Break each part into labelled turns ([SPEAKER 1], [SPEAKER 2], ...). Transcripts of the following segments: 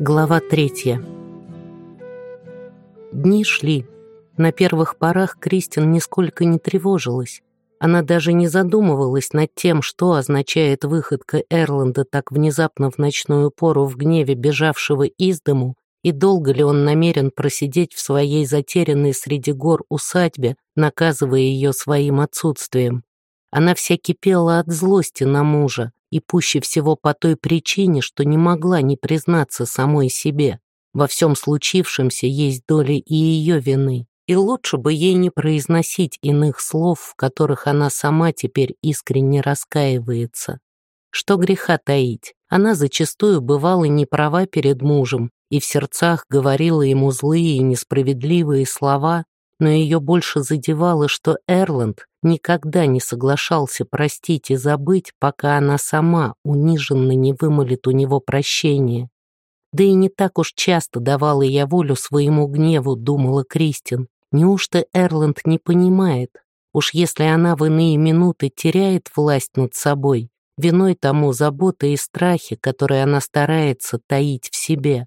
[SPEAKER 1] Глава третья. Дни шли. На первых порах Кристин нисколько не тревожилась. Она даже не задумывалась над тем, что означает выходка Эрланда так внезапно в ночную пору в гневе бежавшего из дому, и долго ли он намерен просидеть в своей затерянной среди гор усадьбе, наказывая ее своим отсутствием. Она вся кипела от злости на мужа, и пуще всего по той причине, что не могла не признаться самой себе. Во всем случившемся есть доля и ее вины, и лучше бы ей не произносить иных слов, в которых она сама теперь искренне раскаивается. Что греха таить, она зачастую бывала не права перед мужем и в сердцах говорила ему злые и несправедливые слова, но ее больше задевало, что Эрланд никогда не соглашался простить и забыть, пока она сама униженно не вымолит у него прощения. Да и не так уж часто давала я волю своему гневу, думала Кристин. Неужто Эрланд не понимает? Уж если она в иные минуты теряет власть над собой, виной тому забота и страхи, которые она старается таить в себе.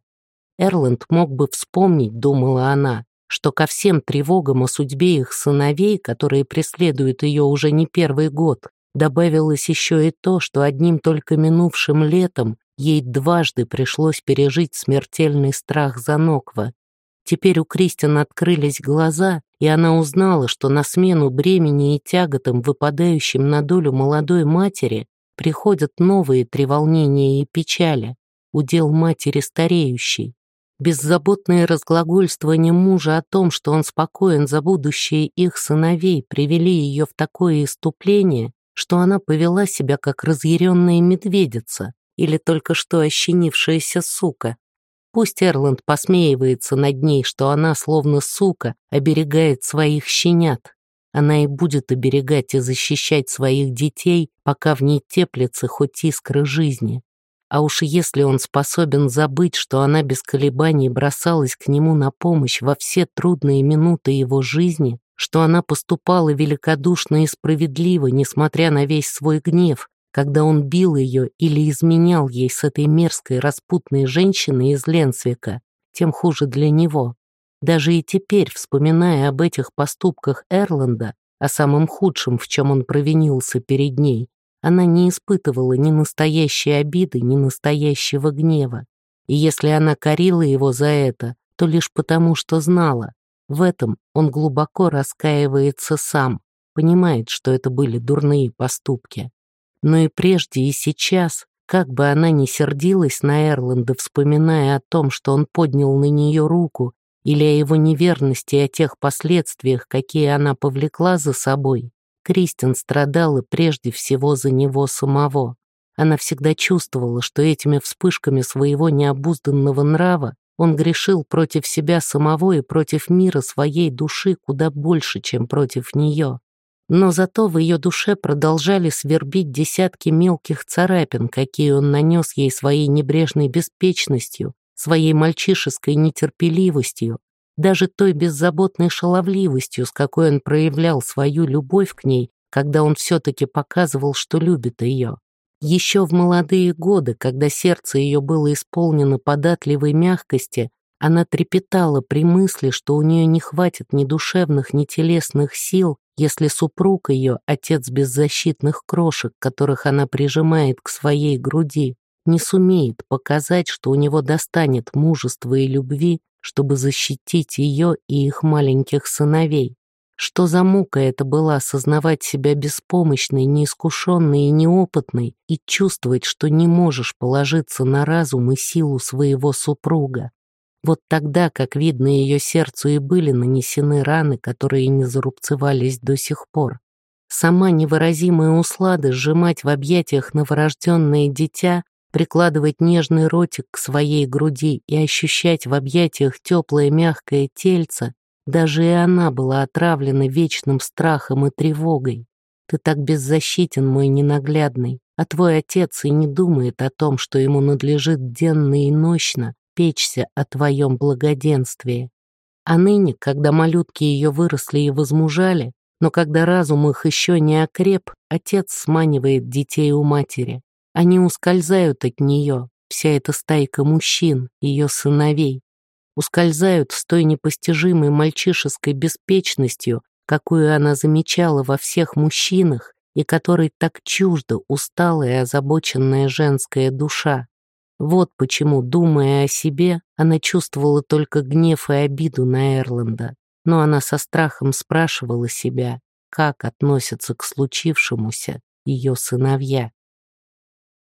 [SPEAKER 1] Эрланд мог бы вспомнить, думала она, что ко всем тревогам о судьбе их сыновей, которые преследуют ее уже не первый год, добавилось еще и то, что одним только минувшим летом ей дважды пришлось пережить смертельный страх за Ноква. Теперь у Кристин открылись глаза, и она узнала, что на смену бремени и тяготам, выпадающим на долю молодой матери, приходят новые треволнения и печали, удел матери стареющей. Беззаботные разглагольствования мужа о том, что он спокоен за будущее их сыновей, привели ее в такое иступление, что она повела себя как разъяренная медведица или только что ощенившаяся сука. Пусть Эрланд посмеивается над ней, что она, словно сука, оберегает своих щенят. Она и будет оберегать и защищать своих детей, пока в ней теплится хоть искры жизни. А уж если он способен забыть, что она без колебаний бросалась к нему на помощь во все трудные минуты его жизни, что она поступала великодушно и справедливо, несмотря на весь свой гнев, когда он бил ее или изменял ей с этой мерзкой распутной женщиной из Ленсвика, тем хуже для него. Даже и теперь, вспоминая об этих поступках Эрланда, о самом худшем, в чем он провинился перед ней, она не испытывала ни настоящей обиды, ни настоящего гнева. И если она корила его за это, то лишь потому, что знала. В этом он глубоко раскаивается сам, понимает, что это были дурные поступки. Но и прежде, и сейчас, как бы она ни сердилась на Эрланда, вспоминая о том, что он поднял на нее руку, или о его неверности и о тех последствиях, какие она повлекла за собой, Кристин страдала прежде всего за него самого. Она всегда чувствовала, что этими вспышками своего необузданного нрава он грешил против себя самого и против мира своей души куда больше, чем против нее. Но зато в ее душе продолжали свербить десятки мелких царапин, какие он нанес ей своей небрежной беспечностью, своей мальчишеской нетерпеливостью, даже той беззаботной шаловливостью, с какой он проявлял свою любовь к ней, когда он все-таки показывал, что любит ее. Еще в молодые годы, когда сердце ее было исполнено податливой мягкости, она трепетала при мысли, что у нее не хватит ни душевных, ни телесных сил, если супруг ее, отец беззащитных крошек, которых она прижимает к своей груди, не сумеет показать, что у него достанет мужества и любви, чтобы защитить ее и их маленьких сыновей. Что за мука это была осознавать себя беспомощной, неискушенной и неопытной и чувствовать, что не можешь положиться на разум и силу своего супруга. Вот тогда, как видно, ее сердцу и были нанесены раны, которые не зарубцевались до сих пор. Сама невыразимая услада сжимать в объятиях новорожденное дитя прикладывать нежный ротик к своей груди и ощущать в объятиях теплое мягкое тельце, даже и она была отравлена вечным страхом и тревогой. Ты так беззащитен, мой ненаглядный, а твой отец и не думает о том, что ему надлежит денно и нощно печься о твоем благоденствии. А ныне, когда малютки ее выросли и возмужали, но когда разум их еще не окреп, отец сманивает детей у матери. Они ускользают от нее, вся эта стайка мужчин, ее сыновей, ускользают с той непостижимой мальчишеской беспечностью, какую она замечала во всех мужчинах и которой так чуждо усталая и озабоченная женская душа. Вот почему, думая о себе, она чувствовала только гнев и обиду на Эрланда. Но она со страхом спрашивала себя, как относятся к случившемуся ее сыновья.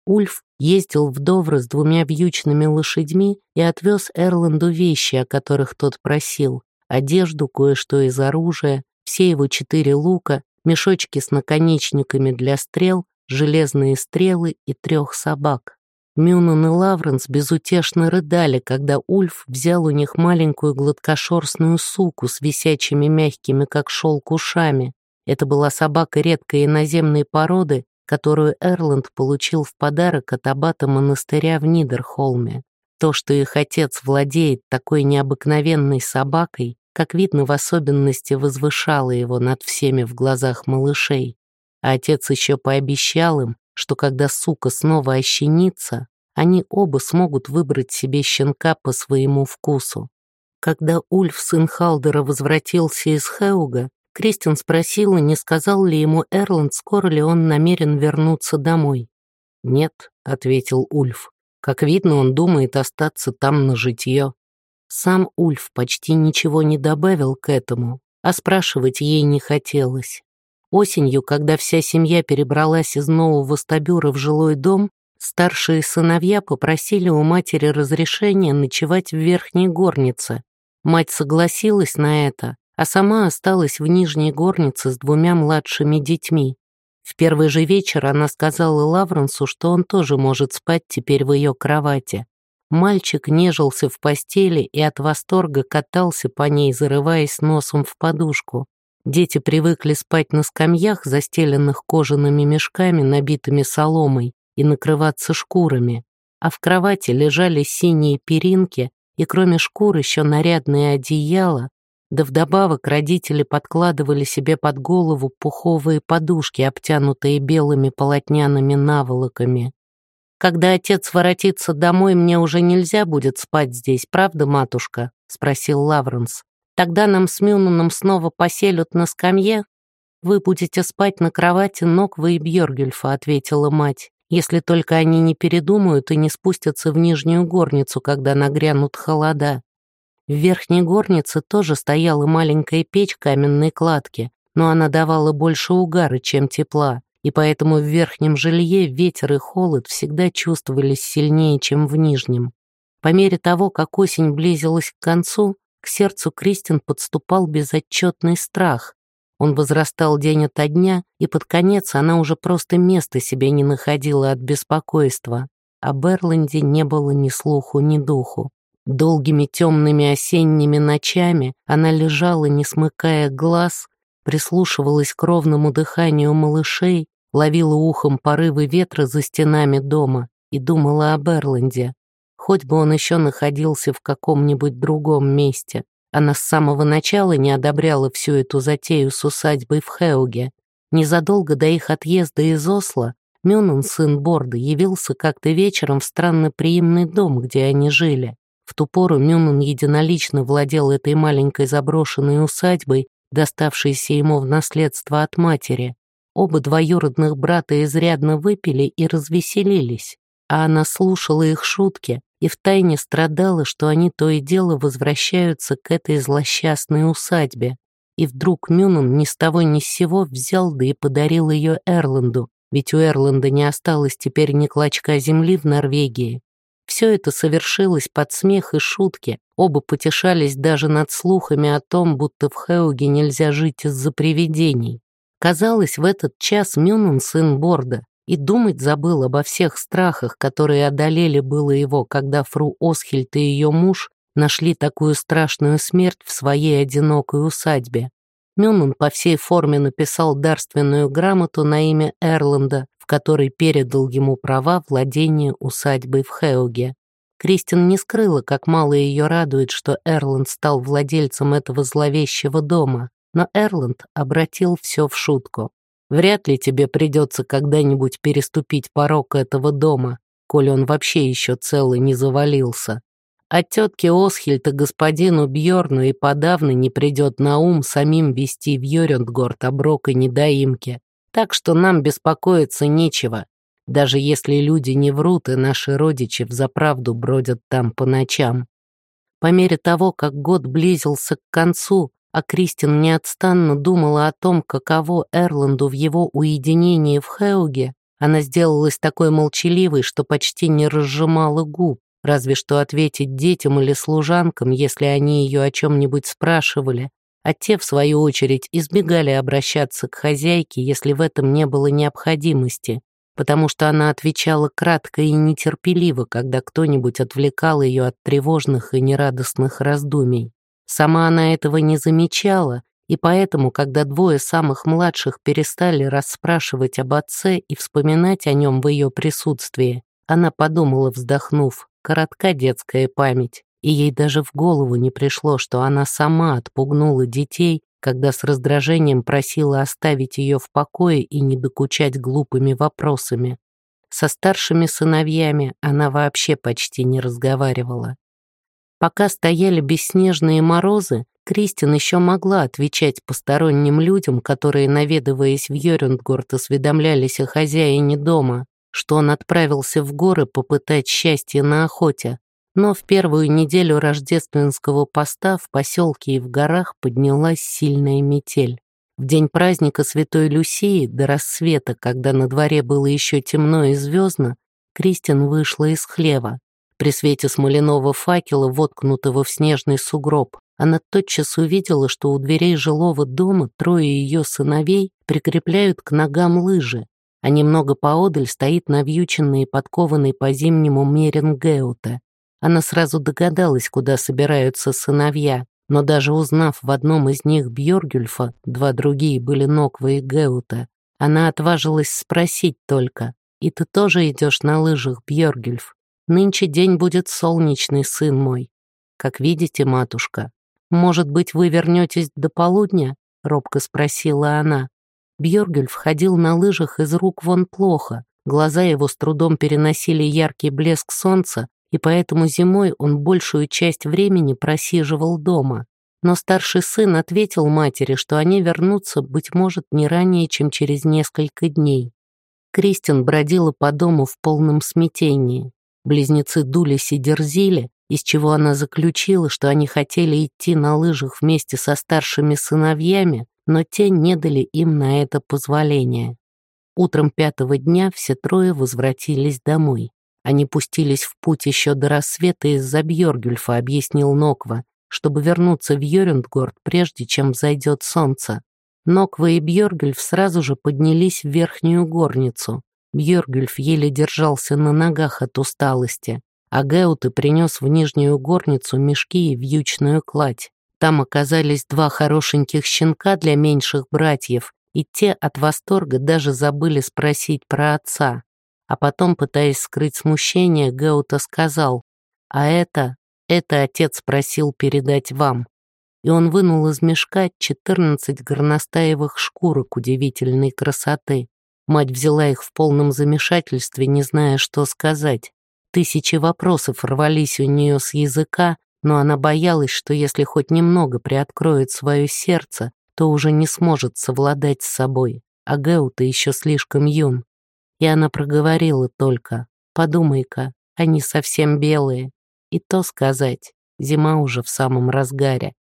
[SPEAKER 1] Ульф ездил в Довр с двумя вьючными лошадьми и отвез Эрланду вещи, о которых тот просил, одежду, кое-что из оружия, все его четыре лука, мешочки с наконечниками для стрел, железные стрелы и трех собак. Мюнон и Лавренс безутешно рыдали, когда Ульф взял у них маленькую гладкошерстную суку с висячими мягкими, как шелк, ушами. Это была собака редкой иноземной породы, которую Эрланд получил в подарок от аббата монастыря в Нидерхолме. То, что их отец владеет такой необыкновенной собакой, как видно, в особенности возвышало его над всеми в глазах малышей. А отец еще пообещал им, что когда сука снова ощенится, они оба смогут выбрать себе щенка по своему вкусу. Когда Ульф, сын Халдера, возвратился из Хеуга, Кристин спросила, не сказал ли ему Эрланд, скоро ли он намерен вернуться домой. «Нет», — ответил Ульф. «Как видно, он думает остаться там на житье». Сам Ульф почти ничего не добавил к этому, а спрашивать ей не хотелось. Осенью, когда вся семья перебралась из нового стабюра в жилой дом, старшие сыновья попросили у матери разрешения ночевать в верхней горнице. Мать согласилась на это, а сама осталась в нижней горнице с двумя младшими детьми. В первый же вечер она сказала Лавренсу, что он тоже может спать теперь в ее кровати. Мальчик нежился в постели и от восторга катался по ней, зарываясь носом в подушку. Дети привыкли спать на скамьях, застеленных кожаными мешками, набитыми соломой, и накрываться шкурами, а в кровати лежали синие перинки и кроме шкур еще нарядные одеяла, да вдобавок родители подкладывали себе под голову пуховые подушки, обтянутые белыми полотняными наволоками. «Когда отец воротится домой, мне уже нельзя будет спать здесь, правда, матушка?» — спросил Лавренс. Тогда нам с Мюнуном снова поселят на скамье. Вы будете спать на кровати Ноква и Бьоргельфа, ответила мать, если только они не передумают и не спустятся в нижнюю горницу, когда нагрянут холода. В верхней горнице тоже стояла маленькая печь каменной кладки, но она давала больше угара, чем тепла, и поэтому в верхнем жилье ветер и холод всегда чувствовались сильнее, чем в нижнем. По мере того, как осень близилась к концу, к сердцу Кристин подступал безотчетный страх. Он возрастал день ото дня, и под конец она уже просто места себе не находила от беспокойства. О Берленде не было ни слуху, ни духу. Долгими темными осенними ночами она лежала, не смыкая глаз, прислушивалась к ровному дыханию малышей, ловила ухом порывы ветра за стенами дома и думала о Берленде хоть бы он еще находился в каком-нибудь другом месте. Она с самого начала не одобряла всю эту затею с усадьбой в Хеуге. Незадолго до их отъезда из Осло Мюнен, сын Борда, явился как-то вечером в странно приимный дом, где они жили. В ту пору Мюнен единолично владел этой маленькой заброшенной усадьбой, доставшейся ему в наследство от матери. Оба двоюродных брата изрядно выпили и развеселились, а она слушала их шутки, и втайне страдала, что они то и дело возвращаются к этой злосчастной усадьбе. И вдруг Мюнон ни с того ни с сего взял да и подарил ее Эрланду, ведь у Эрланда не осталось теперь ни клочка земли в Норвегии. Все это совершилось под смех и шутки, оба потешались даже над слухами о том, будто в Хеуге нельзя жить из-за привидений. Казалось, в этот час Мюнон, сын Борда, и думать забыл обо всех страхах, которые одолели было его, когда фру Осхильд и ее муж нашли такую страшную смерть в своей одинокой усадьбе. Мюннен по всей форме написал дарственную грамоту на имя Эрланда, в которой передал ему права владения усадьбой в Хеуге. Кристин не скрыла, как мало ее радует, что Эрланд стал владельцем этого зловещего дома, но Эрланд обратил все в шутку. Вряд ли тебе придется когда-нибудь переступить порог этого дома. коль он вообще еще целый не завалился. А тетке Осхильд и господину Бьорну и подавно не придет на ум самим вести в Йорюндгорд оброк и недоимки. Так что нам беспокоиться нечего, даже если люди не врут и наши родичи взаправду бродят там по ночам. По мере того, как год близился к концу, а Кристин неотстанно думала о том, каково Эрланду в его уединении в Хеуге, она сделалась такой молчаливой, что почти не разжимала губ, разве что ответить детям или служанкам, если они ее о чем-нибудь спрашивали, а те, в свою очередь, избегали обращаться к хозяйке, если в этом не было необходимости, потому что она отвечала кратко и нетерпеливо, когда кто-нибудь отвлекал ее от тревожных и нерадостных раздумий. Сама она этого не замечала, и поэтому, когда двое самых младших перестали расспрашивать об отце и вспоминать о нем в ее присутствии, она подумала, вздохнув, коротка детская память, и ей даже в голову не пришло, что она сама отпугнула детей, когда с раздражением просила оставить ее в покое и не докучать глупыми вопросами. Со старшими сыновьями она вообще почти не разговаривала. Пока стояли бесснежные морозы, Кристин еще могла отвечать посторонним людям, которые, наведываясь в Йорюндгорд, осведомлялись о хозяине дома, что он отправился в горы попытать счастье на охоте. Но в первую неделю рождественского поста в поселке и в горах поднялась сильная метель. В день праздника Святой Люсии, до рассвета, когда на дворе было еще темно и звездно, Кристин вышла из хлева. При свете смоляного факела, воткнутого в снежный сугроб, она тотчас увидела, что у дверей жилого дома трое ее сыновей прикрепляют к ногам лыжи, а немного поодаль стоит навьюченный и подкованный по зимнему Мерингеута. Она сразу догадалась, куда собираются сыновья, но даже узнав в одном из них Бьоргюльфа, два другие были Ноква и Геута, она отважилась спросить только, «И ты тоже идешь на лыжах, Бьоргюльф? Нынче день будет солнечный, сын мой. Как видите, матушка, «Может быть, вы вернетесь до полудня?» — робко спросила она. Бьоргель входил на лыжах из рук вон плохо, глаза его с трудом переносили яркий блеск солнца, и поэтому зимой он большую часть времени просиживал дома. Но старший сын ответил матери, что они вернутся, быть может, не ранее, чем через несколько дней. Кристин бродила по дому в полном смятении. Близнецы дулись и дерзили, из чего она заключила, что они хотели идти на лыжах вместе со старшими сыновьями, но те не дали им на это позволения. Утром пятого дня все трое возвратились домой. Они пустились в путь еще до рассвета из-за Бьоргюльфа, объяснил Ноква, чтобы вернуться в Йорюндгорд, прежде чем взойдет солнце. Ноква и Бьоргюльф сразу же поднялись в верхнюю горницу. Бьоргюльф еле держался на ногах от усталости а Геуты принес в нижнюю горницу мешки и вьючную кладь. Там оказались два хорошеньких щенка для меньших братьев, и те от восторга даже забыли спросить про отца. А потом, пытаясь скрыть смущение, Геута сказал, «А это, это отец просил передать вам». И он вынул из мешка 14 горностаевых шкурок удивительной красоты. Мать взяла их в полном замешательстве, не зная, что сказать. Тысячи вопросов рвались у нее с языка, но она боялась, что если хоть немного приоткроет свое сердце, то уже не сможет совладать с собой, а Геута еще слишком юн. И она проговорила только «Подумай-ка, они совсем белые». И то сказать, зима уже в самом разгаре.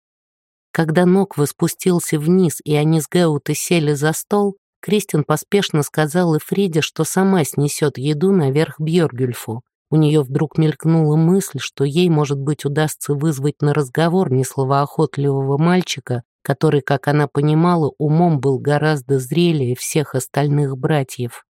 [SPEAKER 1] Когда Ноква спустился вниз, и они с Геутой сели за стол, Кристин поспешно сказала Фриде, что сама снесет еду наверх Бьоргюльфу. У нее вдруг мелькнула мысль, что ей, может быть, удастся вызвать на разговор несловоохотливого мальчика, который, как она понимала, умом был гораздо зрелее всех остальных братьев.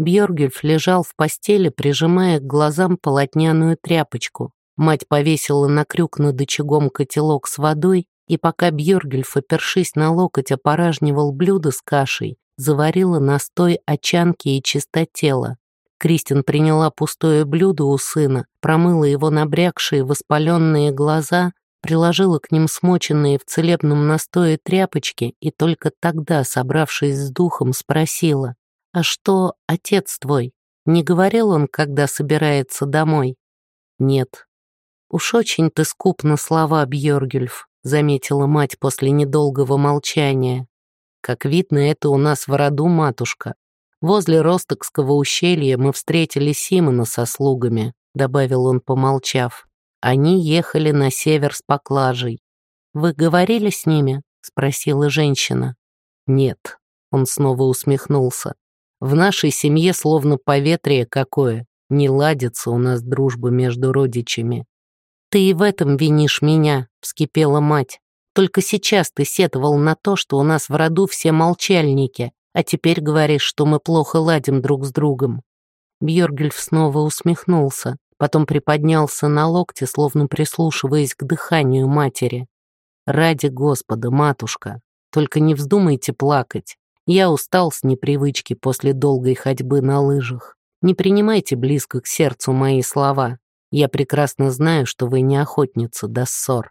[SPEAKER 1] Бьоргюльф лежал в постели, прижимая к глазам полотняную тряпочку. Мать повесила на крюк над очагом котелок с водой, и пока Бьоргюльф, опершись на локоть, опоражнивал блюдо с кашей, заварила настой очанки и чистотела. Кристин приняла пустое блюдо у сына, промыла его набрякшие воспаленные глаза, приложила к ним смоченные в целебном настое тряпочки и только тогда, собравшись с духом, спросила, «А что отец твой?» Не говорил он, когда собирается домой? Нет. Уж очень ты скуп на слова, Бьоргюльф, заметила мать после недолгого молчания. Как видно, это у нас в роду матушка. Возле Ростокского ущелья мы встретили Симона со слугами, добавил он, помолчав. Они ехали на север с поклажей. «Вы говорили с ними?» — спросила женщина. «Нет», — он снова усмехнулся. «В нашей семье словно поветрие какое. Не ладится у нас дружба между родичами». «Ты и в этом винишь меня», — вскипела мать. «Только сейчас ты сетовал на то, что у нас в роду все молчальники, а теперь говоришь, что мы плохо ладим друг с другом». Бьоргельф снова усмехнулся потом приподнялся на локте, словно прислушиваясь к дыханию матери. «Ради Господа, матушка, только не вздумайте плакать. Я устал с непривычки после долгой ходьбы на лыжах. Не принимайте близко к сердцу мои слова. Я прекрасно знаю, что вы не охотница до ссор».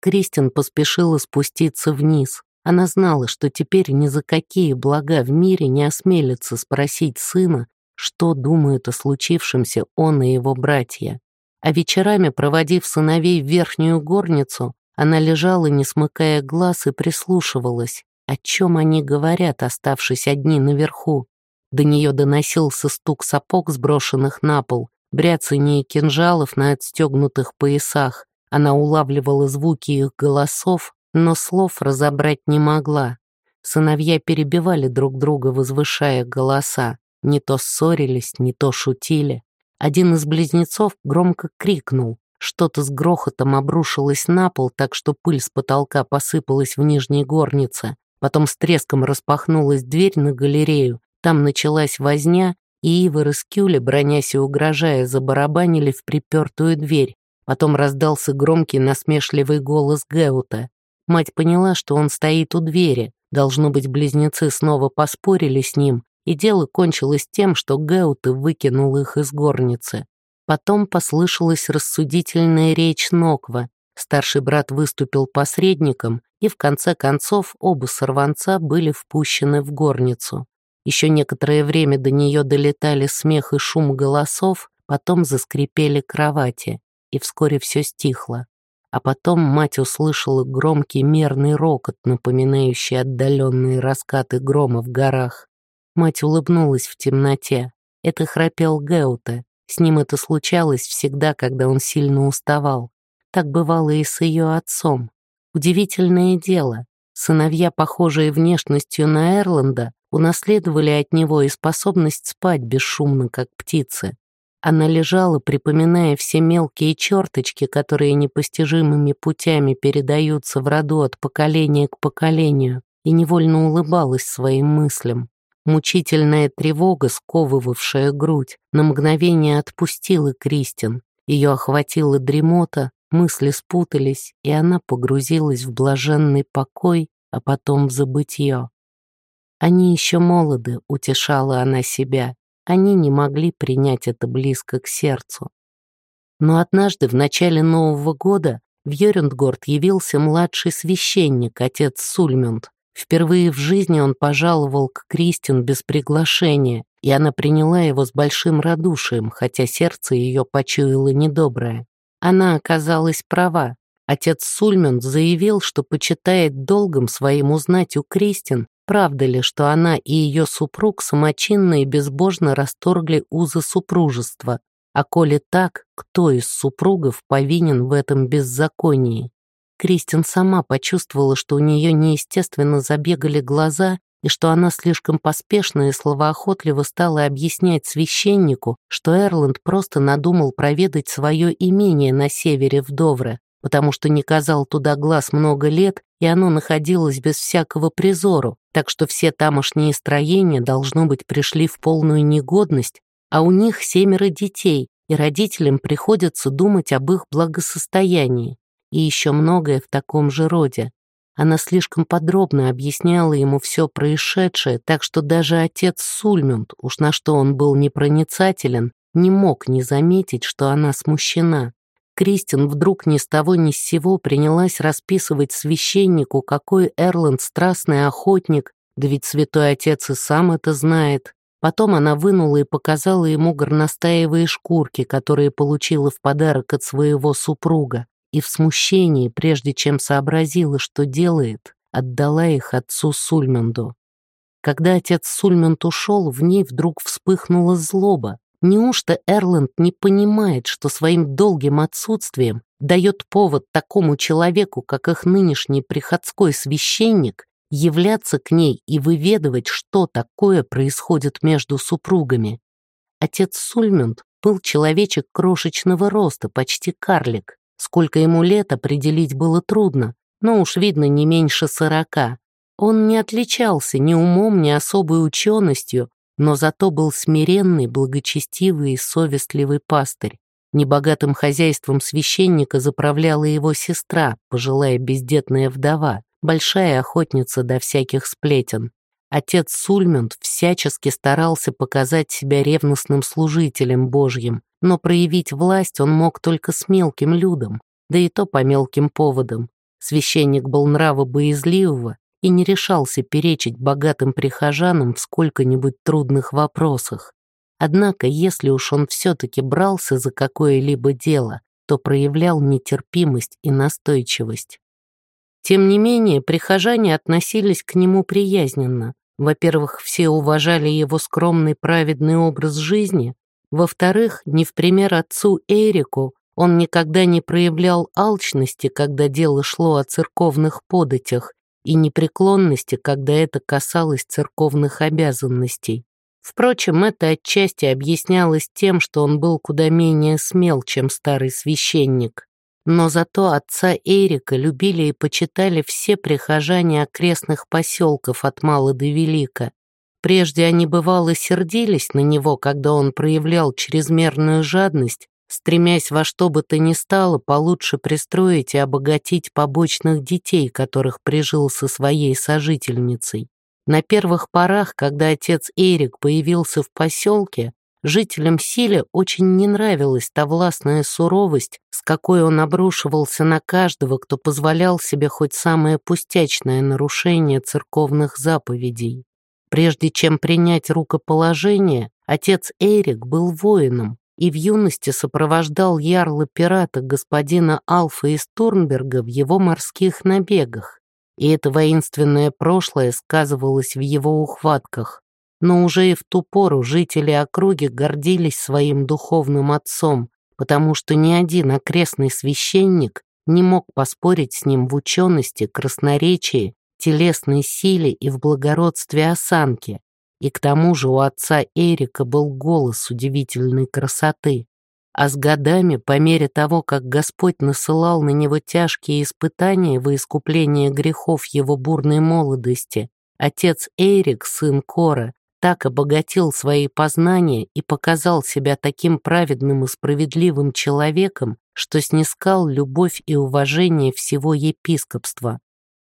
[SPEAKER 1] Кристин поспешила спуститься вниз. Она знала, что теперь ни за какие блага в мире не осмелится спросить сына, что думают о случившемся он и его братья. А вечерами, проводив сыновей в верхнюю горницу, она лежала, не смыкая глаз, и прислушивалась, о чем они говорят, оставшись одни наверху. До нее доносился стук сапог, сброшенных на пол, бряцание кинжалов на отстегнутых поясах. Она улавливала звуки их голосов, но слов разобрать не могла. Сыновья перебивали друг друга, возвышая голоса. Не то ссорились, не то шутили. Один из близнецов громко крикнул. Что-то с грохотом обрушилось на пол, так что пыль с потолка посыпалась в нижней горнице. Потом с треском распахнулась дверь на галерею. Там началась возня, и Ивар и Скюля, бронясь и угрожая, забарабанили в припертую дверь. Потом раздался громкий насмешливый голос Геута. Мать поняла, что он стоит у двери. Должно быть, близнецы снова поспорили с ним, и дело кончилось тем, что Геуты выкинул их из горницы. Потом послышалась рассудительная речь Ноква. Старший брат выступил посредником, и в конце концов оба сорванца были впущены в горницу. Еще некоторое время до нее долетали смех и шум голосов, потом заскрипели кровати, и вскоре все стихло. А потом мать услышала громкий мерный рокот, напоминающий отдаленные раскаты грома в горах. Мать улыбнулась в темноте. Это храпел Геуте. С ним это случалось всегда, когда он сильно уставал. Так бывало и с ее отцом. Удивительное дело. Сыновья, похожие внешностью на Эрланда, унаследовали от него и способность спать бесшумно, как птицы. Она лежала, припоминая все мелкие черточки, которые непостижимыми путями передаются в роду от поколения к поколению, и невольно улыбалась своим мыслям. Мучительная тревога, сковывавшая грудь, на мгновение отпустила Кристин. Ее охватила дремота, мысли спутались, и она погрузилась в блаженный покой, а потом в забытье. Они еще молоды, утешала она себя. Они не могли принять это близко к сердцу. Но однажды, в начале Нового года, в Йорюндгорд явился младший священник, отец Сульмюнд. Впервые в жизни он пожаловал к Кристин без приглашения, и она приняла его с большим радушием, хотя сердце ее почуяло недоброе. Она оказалась права. Отец Сульман заявил, что почитает долгом своим узнать у Кристин, правда ли, что она и ее супруг самочинно и безбожно расторгли узы супружества, а коли так, кто из супругов повинен в этом беззаконии. Кристин сама почувствовала, что у нее неестественно забегали глаза и что она слишком поспешно и словоохотливо стала объяснять священнику, что Эрланд просто надумал проведать свое имение на севере в Довре, потому что не казал туда глаз много лет, и оно находилось без всякого призору, так что все тамошние строения, должно быть, пришли в полную негодность, а у них семеро детей, и родителям приходится думать об их благосостоянии и еще многое в таком же роде. Она слишком подробно объясняла ему все происшедшее, так что даже отец Сульмюнд, уж на что он был непроницателен, не мог не заметить, что она смущена. Кристин вдруг ни с того ни с сего принялась расписывать священнику, какой Эрланд страстный охотник, да ведь святой отец и сам это знает. Потом она вынула и показала ему горностаевые шкурки, которые получила в подарок от своего супруга, и в смущении, прежде чем сообразила, что делает, отдала их отцу Сульманду. Когда отец Сульманд ушел, в ней вдруг вспыхнула злоба. Неужто Эрланд не понимает, что своим долгим отсутствием дает повод такому человеку, как их нынешний приходской священник, являться к ней и выведывать, что такое происходит между супругами. Отец Сульмюнд был человечек крошечного роста, почти карлик. Сколько ему лет определить было трудно, но уж видно не меньше сорока. Он не отличался ни умом, ни особой ученостью, но зато был смиренный, благочестивый и совестливый пастырь. Небогатым хозяйством священника заправляла его сестра, пожилая бездетная вдова, большая охотница до всяких сплетен. Отец Сульмюнд всячески старался показать себя ревностным служителем Божьим, но проявить власть он мог только с мелким людом, да и то по мелким поводам. Священник был нрава и не решался перечить богатым прихожанам в сколько-нибудь трудных вопросах. Однако, если уж он все-таки брался за какое-либо дело, то проявлял нетерпимость и настойчивость. Тем не менее, прихожане относились к нему приязненно. Во-первых, все уважали его скромный праведный образ жизни. Во-вторых, не в пример отцу Эрику, он никогда не проявлял алчности, когда дело шло о церковных податях, и непреклонности, когда это касалось церковных обязанностей. Впрочем, это отчасти объяснялось тем, что он был куда менее смел, чем старый священник. Но зато отца Эрика любили и почитали все прихожане окрестных поселков от мала до велика. Прежде они бывало сердились на него, когда он проявлял чрезмерную жадность, стремясь во что бы то ни стало получше пристроить и обогатить побочных детей, которых прижил со своей сожительницей. На первых порах, когда отец Эрик появился в поселке, Жителям Силе очень не нравилась та властная суровость, с какой он обрушивался на каждого, кто позволял себе хоть самое пустячное нарушение церковных заповедей. Прежде чем принять рукоположение, отец Эрик был воином и в юности сопровождал ярла пирата господина Алфа из Турнберга в его морских набегах, и это воинственное прошлое сказывалось в его ухватках но уже и в ту пору жители округи гордились своим духовным отцом, потому что ни один окрестный священник не мог поспорить с ним в учености, красноречии, телесной силе и в благородстве осанки. И к тому же у отца Эрика был голос удивительной красоты. А с годами, по мере того, как Господь насылал на него тяжкие испытания во искупление грехов его бурной молодости, отец Эрик, сын Кора, так обогатил свои познания и показал себя таким праведным и справедливым человеком, что снискал любовь и уважение всего епископства.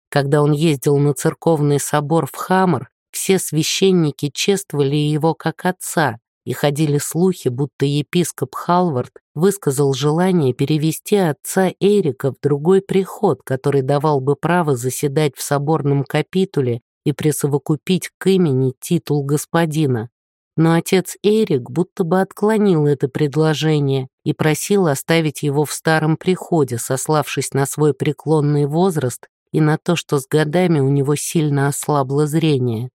[SPEAKER 1] Когда он ездил на церковный собор в Хаммер, все священники чествовали его как отца, и ходили слухи, будто епископ Халвард высказал желание перевести отца Эрика в другой приход, который давал бы право заседать в соборном капитуле и присовокупить к имени титул господина. Но отец Эрик будто бы отклонил это предложение и просил оставить его в старом приходе, сославшись на свой преклонный возраст и на то, что с годами у него сильно ослабло зрение.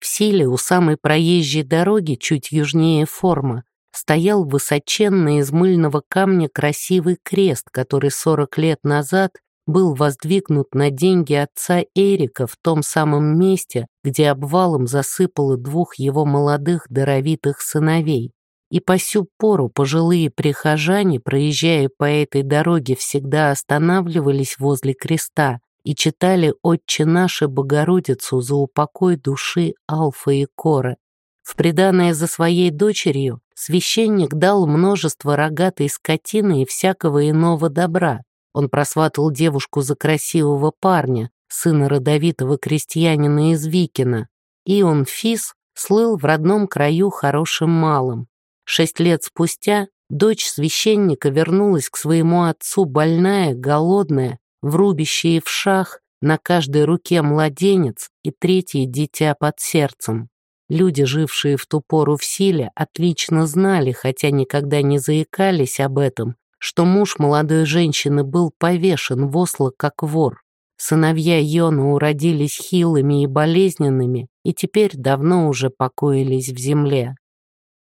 [SPEAKER 1] В силе у самой проезжей дороги, чуть южнее форма, стоял высоченный из мыльного камня красивый крест, который 40 лет назад был воздвигнут на деньги отца Эрика в том самом месте, где обвалом засыпало двух его молодых даровитых сыновей. И по сю пору пожилые прихожане, проезжая по этой дороге, всегда останавливались возле креста и читали «Отче наше Богородицу за упокой души Алфа и Кора». В приданное за своей дочерью священник дал множество рогатой скотины и всякого иного добра, он просватал девушку за красивого парня, сына родовитого крестьянина из Викина, и он, Фис, слыл в родном краю хорошим малым. Шесть лет спустя дочь священника вернулась к своему отцу больная, голодная, в рубище и в шах, на каждой руке младенец и третье дитя под сердцем. Люди, жившие в ту пору в силе, отлично знали, хотя никогда не заикались об этом, что муж молодой женщины был повешен в Осло как вор. Сыновья Йона уродились хилыми и болезненными, и теперь давно уже покоились в земле.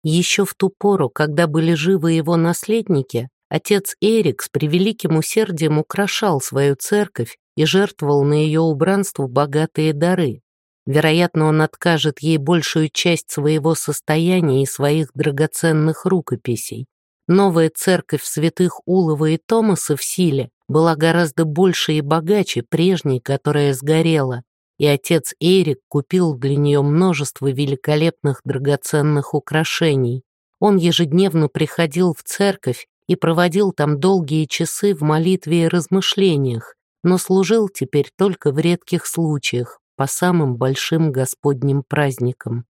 [SPEAKER 1] Еще в ту пору, когда были живы его наследники, отец Эрик с превеликим усердием украшал свою церковь и жертвовал на ее убранство богатые дары. Вероятно, он откажет ей большую часть своего состояния и своих драгоценных рукописей. Новая церковь святых Улова и Томаса в силе была гораздо больше и богаче прежней, которая сгорела, и отец Эрик купил для нее множество великолепных драгоценных украшений. Он ежедневно приходил в церковь и проводил там долгие часы в молитве и размышлениях, но служил теперь только в редких случаях, по самым большим господним праздникам.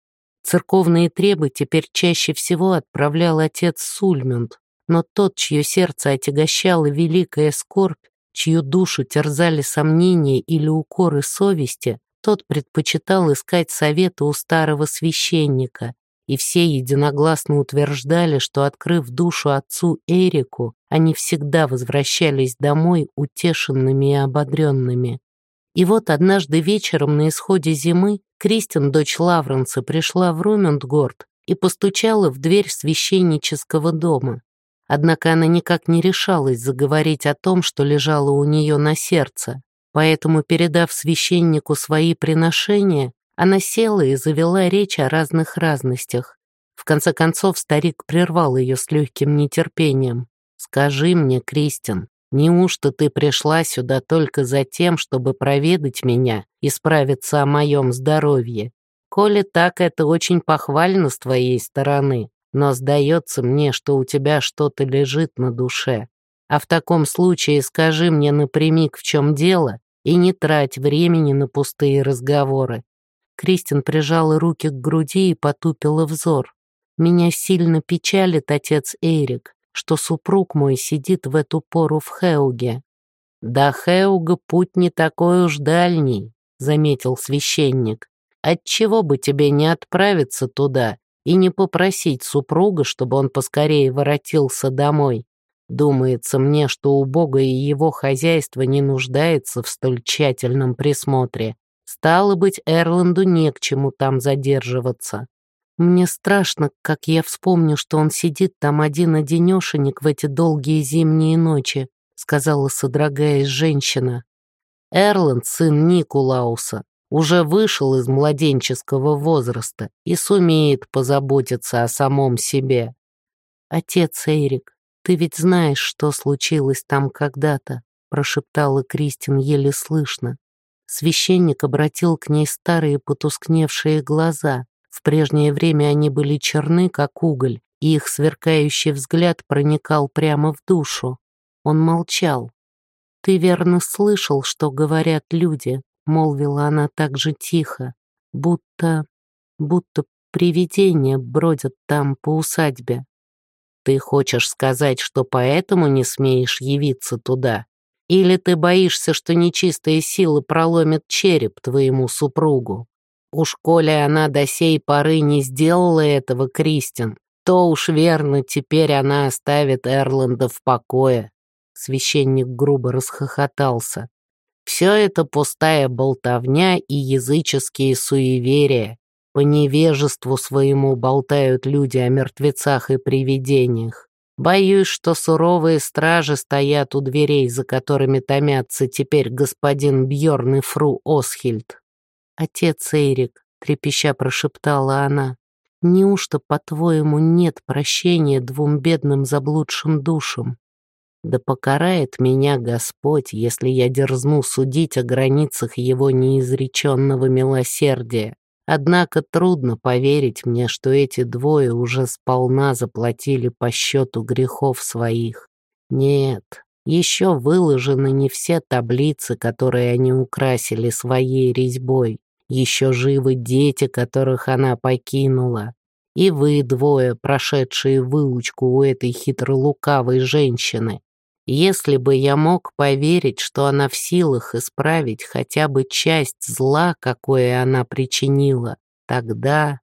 [SPEAKER 1] Церковные требы теперь чаще всего отправлял отец Сульмюнд, но тот, чье сердце отягощала великая скорбь, чью душу терзали сомнения или укоры совести, тот предпочитал искать совета у старого священника, и все единогласно утверждали, что, открыв душу отцу Эрику, они всегда возвращались домой утешенными и ободренными. И вот однажды вечером на исходе зимы Кристин, дочь Лавренса, пришла в Румендгорд и постучала в дверь священнического дома. Однако она никак не решалась заговорить о том, что лежало у нее на сердце. Поэтому, передав священнику свои приношения, она села и завела речь о разных разностях. В конце концов старик прервал ее с легким нетерпением. «Скажи мне, Кристин, неужто ты пришла сюда только за тем, чтобы проведать меня и справиться о моем здоровье? Коли так, это очень похвально с твоей стороны но сдается мне, что у тебя что-то лежит на душе. А в таком случае скажи мне напрямик, в чем дело, и не трать времени на пустые разговоры». Кристин прижала руки к груди и потупила взор. «Меня сильно печалит отец Эрик, что супруг мой сидит в эту пору в Хеуге». «Да Хеуга путь не такой уж дальний», — заметил священник. «Отчего бы тебе не отправиться туда и не попросить супруга, чтобы он поскорее воротился домой. Думается мне, что у Бога и его хозяйство не нуждается в столь тщательном присмотре. Стало быть, Эрланду не к чему там задерживаться. Мне страшно, как я вспомню, что он сидит там один-одинешенек в эти долгие зимние ночи, сказала, содрогаясь женщина. Эрланд, сын Никулауса, уже вышел из младенческого возраста и сумеет позаботиться о самом себе. «Отец Эрик, ты ведь знаешь, что случилось там когда-то», прошептала Кристин еле слышно. Священник обратил к ней старые потускневшие глаза. В прежнее время они были черны, как уголь, и их сверкающий взгляд проникал прямо в душу. Он молчал. «Ты верно слышал, что говорят люди», молвила она так же тихо, будто... будто привидения бродят там по усадьбе. Ты хочешь сказать, что поэтому не смеешь явиться туда? Или ты боишься, что нечистая сила проломит череп твоему супругу? Уж коли она до сей поры не сделала этого, Кристин, то уж верно, теперь она оставит Эрланда в покое. Священник грубо расхохотался. Все это пустая болтовня и языческие суеверия. По невежеству своему болтают люди о мертвецах и привидениях. Боюсь, что суровые стражи стоят у дверей, за которыми томятся теперь господин Бьорн и фру Осхильд. «Отец Эйрик», — трепеща прошептала она, — «неужто, по-твоему, нет прощения двум бедным заблудшим душам?» Да покарает меня Господь, если я дерзну судить о границах его неизреченного милосердия. Однако трудно поверить мне, что эти двое уже сполна заплатили по счету грехов своих. Нет, еще выложены не все таблицы, которые они украсили своей резьбой. Еще живы дети, которых она покинула. И вы двое, прошедшие выучку у этой хитролукавой женщины, если бы я мог поверить, что она в силах исправить хотя бы часть зла, какое она причинила, тогда...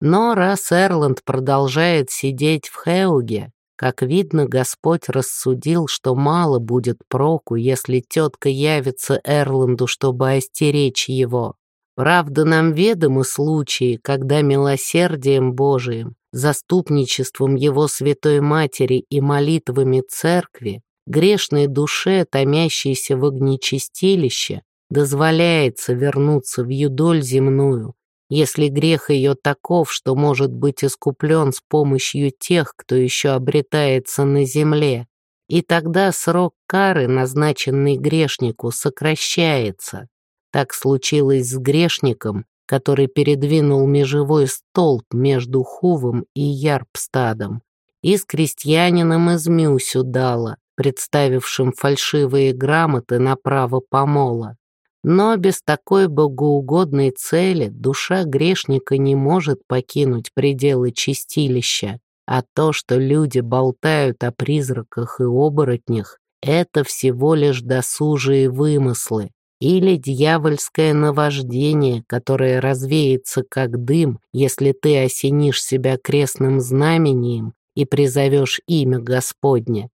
[SPEAKER 1] Но раз Эрланд продолжает сидеть в Хеуге, как видно, Господь рассудил, что мало будет проку, если тетка явится Эрланду, чтобы остеречь его. Правда, нам ведомы случаи, когда милосердием Божиим, заступничеством Его Святой Матери и молитвами Церкви грешной душе, томящейся в огнечистилище, дозволяется вернуться в юдоль земную, если грех ее таков, что может быть искуплен с помощью тех, кто еще обретается на земле, и тогда срок кары, назначенный грешнику, сокращается. Так случилось с грешником, который передвинул межевой столб между Хувом и Ярпстадом, и с крестьянином из Мюсюдала, представившим фальшивые грамоты на право помола. Но без такой богоугодной цели душа грешника не может покинуть пределы чистилища, а то, что люди болтают о призраках и оборотнях, это всего лишь досужие вымыслы или дьявольское наваждение, которое развеется как дым, если ты осенишь себя крестным знамением и призовешь имя Господне.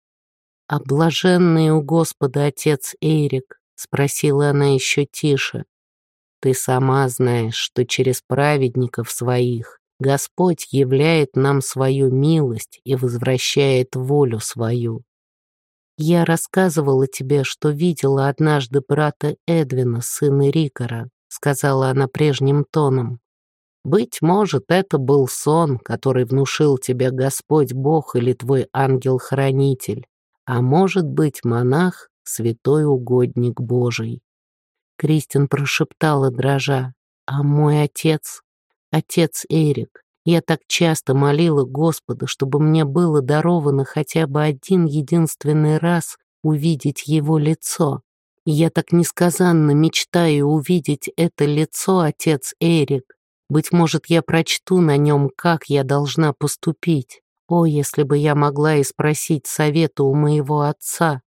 [SPEAKER 1] А блаженный у Господа отец Эрик, Спросила она еще тише. Ты сама знаешь, что через праведников своих Господь являет нам свою милость и возвращает волю свою. Я рассказывала тебе, что видела однажды брата Эдвина, сына Рикара, сказала она прежним тоном. Быть может, это был сон, который внушил тебе Господь Бог или твой ангел-хранитель, а может быть, монах, святой угодник Божий. Кристин прошептала, дрожа, «А мой отец, отец Эрик, я так часто молила Господа, чтобы мне было даровано хотя бы один единственный раз увидеть его лицо. Я так несказанно мечтаю увидеть это лицо, отец Эрик. Быть может, я прочту на нем, как я должна поступить. О, если бы я могла и спросить совета у моего отца,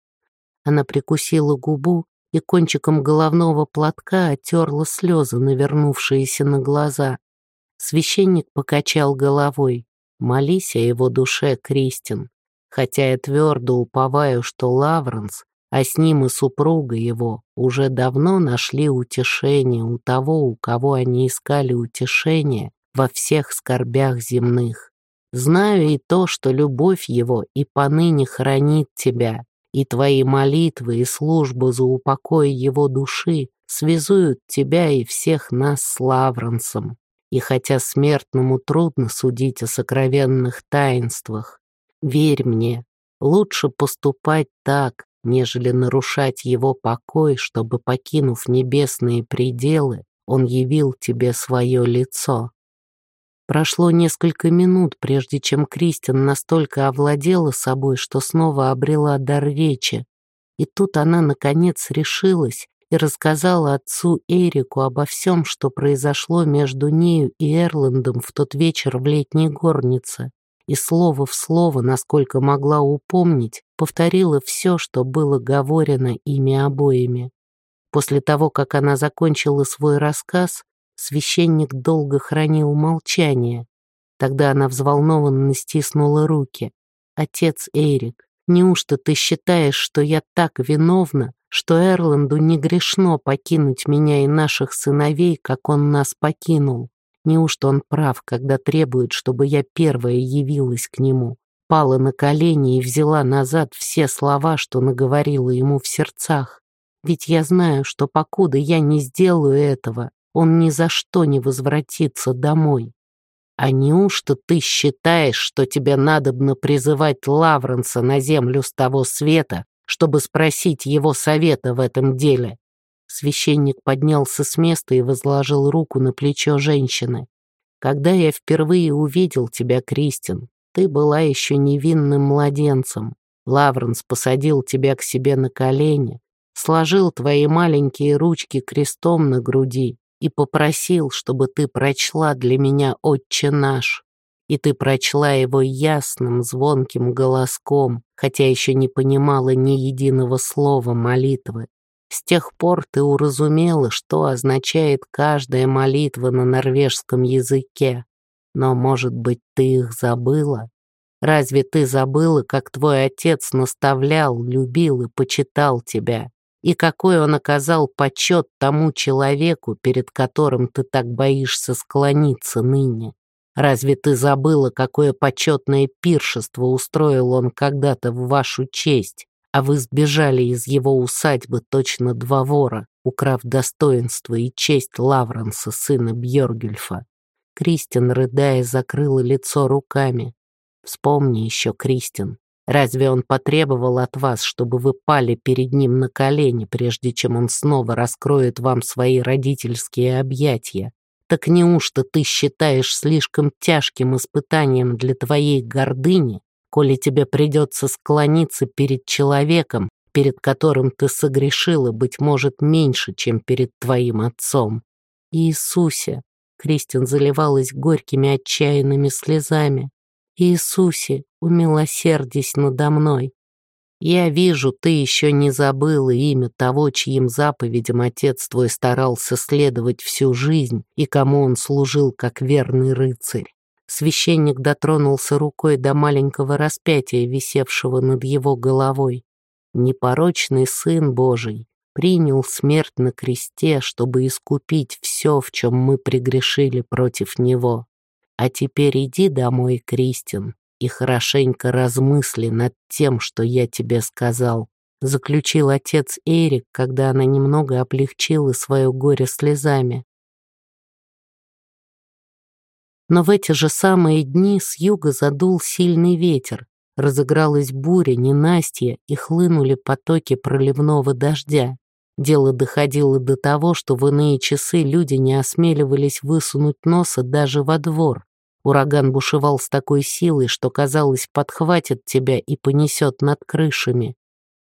[SPEAKER 1] она прикусила губу и кончиком головного платка оттерла слезы, навернувшиеся на глаза. Священник покачал головой. «Молись о его душе, Кристин, хотя я твердо уповаю, что Лавренс, а с ним и супруга его, уже давно нашли утешение у того, у кого они искали утешение во всех скорбях земных. Знаю и то, что любовь его и поныне хранит тебя, и твои молитвы и службы за упокой его души связуют тебя и всех нас с Лаврансом. И хотя смертному трудно судить о сокровенных таинствах, верь мне, лучше поступать так, нежели нарушать его покой, чтобы, покинув небесные пределы, он явил тебе свое лицо. Прошло несколько минут, прежде чем Кристин настолько овладела собой, что снова обрела дар речи. И тут она, наконец, решилась и рассказала отцу Эрику обо всем, что произошло между нею и Эрландом в тот вечер в летней горнице. И слово в слово, насколько могла упомнить, повторила все, что было говорено ими обоими. После того, как она закончила свой рассказ, Священник долго хранил молчание. Тогда она взволнованно стиснула руки. «Отец Эрик, неужто ты считаешь, что я так виновна, что Эрланду не грешно покинуть меня и наших сыновей, как он нас покинул? Неужто он прав, когда требует, чтобы я первая явилась к нему?» пала на колени и взяла назад все слова, что наговорила ему в сердцах. Ведь я знаю, что покуда я не сделаю этого, он ни за что не возвратится домой. А неужто ты считаешь, что тебе надобно призывать Лавренса на землю с того света, чтобы спросить его совета в этом деле?» Священник поднялся с места и возложил руку на плечо женщины. «Когда я впервые увидел тебя, Кристин, ты была еще невинным младенцем. Лавренс посадил тебя к себе на колени, сложил твои маленькие ручки крестом на груди и попросил, чтобы ты прочла для меня «Отче наш», и ты прочла его ясным, звонким голоском, хотя еще не понимала ни единого слова молитвы. С тех пор ты уразумела, что означает каждая молитва на норвежском языке. Но, может быть, ты их забыла? Разве ты забыла, как твой отец наставлял, любил и почитал тебя? И какой он оказал почет тому человеку, перед которым ты так боишься склониться ныне? Разве ты забыла, какое почетное пиршество устроил он когда-то в вашу честь, а вы сбежали из его усадьбы точно два вора, украв достоинство и честь Лавранса, сына Бьоргюльфа? Кристин, рыдая, закрыла лицо руками. Вспомни еще, Кристин, разве он потребовал от вас, чтобы вы пали перед ним на колени, прежде чем он снова раскроет вам свои родительские объятия? Так неужто ты считаешь слишком тяжким испытанием для твоей гордыни, коли тебе придется склониться перед человеком, перед которым ты согрешила, быть может, меньше, чем перед твоим отцом? Иисусе, Кристин заливалась горькими отчаянными слезами. «Иисусе, умилосердись надо мной. Я вижу, ты еще не забыла имя того, чьим заповедям отец твой старался следовать всю жизнь и кому он служил как верный рыцарь. Священник дотронулся рукой до маленького распятия, висевшего над его головой. Непорочный Сын Божий, принял смерть на кресте, чтобы искупить все, в чем мы прегрешили против Него. А теперь иди домой, Кристин, и хорошенько размысли над тем, что я тебе сказал», заключил отец Эрик, когда она немного облегчила свое горе слезами. Но в эти же самые дни с юга задул сильный ветер, разыгралась буря, ненастье, и хлынули потоки проливного дождя. Дело доходило до того, что в иные часы люди не осмеливались высунуть носа даже во двор. Ураган бушевал с такой силой, что, казалось, подхватит тебя и понесет над крышами.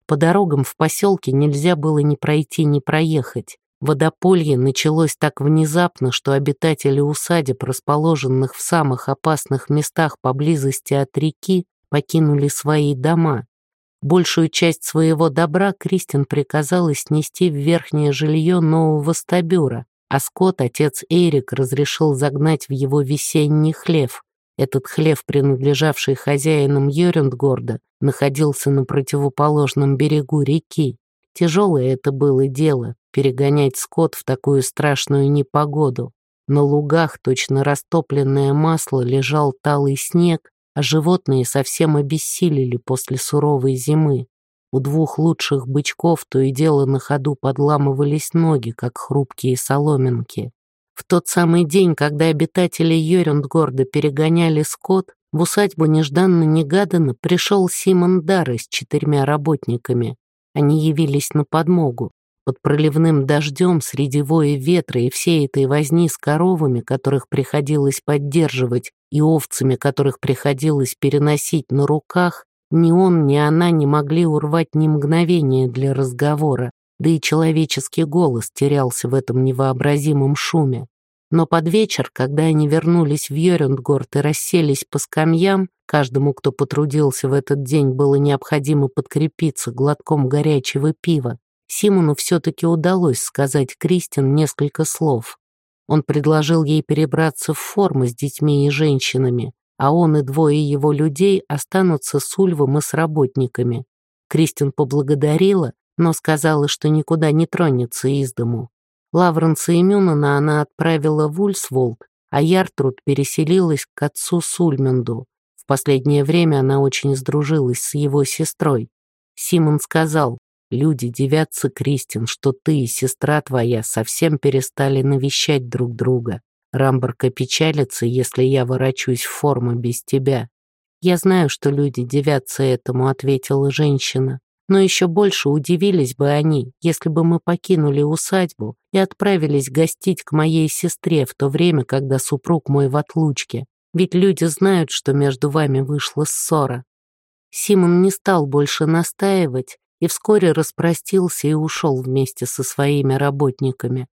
[SPEAKER 1] По дорогам в поселке нельзя было ни пройти, ни проехать. Водополье началось так внезапно, что обитатели усадеб, расположенных в самых опасных местах поблизости от реки, покинули свои дома. Большую часть своего добра Кристин приказала снести в верхнее жилье нового стабюра, а Скотт, отец Эрик, разрешил загнать в его весенний хлев. Этот хлев, принадлежавший хозяинам Йорюндгорда, находился на противоположном берегу реки. Тяжелое это было дело — перегонять скот в такую страшную непогоду. На лугах, точно растопленное масло, лежал талый снег, а животные совсем обессилели после суровой зимы. У двух лучших бычков то и дело на ходу подламывались ноги, как хрупкие соломинки. В тот самый день, когда обитатели Йорюндгорда перегоняли скот, в усадьбу нежданно-негаданно пришел Симон Дары с четырьмя работниками. Они явились на подмогу. Под проливным дождем, среди воя ветра и всей этой возни с коровами, которых приходилось поддерживать, и овцами, которых приходилось переносить на руках, ни он, ни она не могли урвать ни мгновения для разговора, да и человеческий голос терялся в этом невообразимом шуме. Но под вечер, когда они вернулись в Йорюндгорд и расселись по скамьям, каждому, кто потрудился в этот день, было необходимо подкрепиться глотком горячего пива, Симону все-таки удалось сказать Кристин несколько слов. Он предложил ей перебраться в форму с детьми и женщинами, а он и двое его людей останутся с Ульвом и с работниками. Кристин поблагодарила, но сказала, что никуда не тронется из дому. Лавренса и Мюнана она отправила в Ульсволд, а Яртруд переселилась к отцу Сульменду. В последнее время она очень сдружилась с его сестрой. Симон сказал, Люди девятся, Кристин, что ты и сестра твоя совсем перестали навещать друг друга. Рамборка печалится, если я ворочусь в форму без тебя. Я знаю, что люди девятся этому, ответила женщина. Но еще больше удивились бы они, если бы мы покинули усадьбу и отправились гостить к моей сестре в то время, когда супруг мой в отлучке. Ведь люди знают, что между вами вышла ссора. Симон не стал больше настаивать, и вскоре распростился и ушел вместе со своими работниками.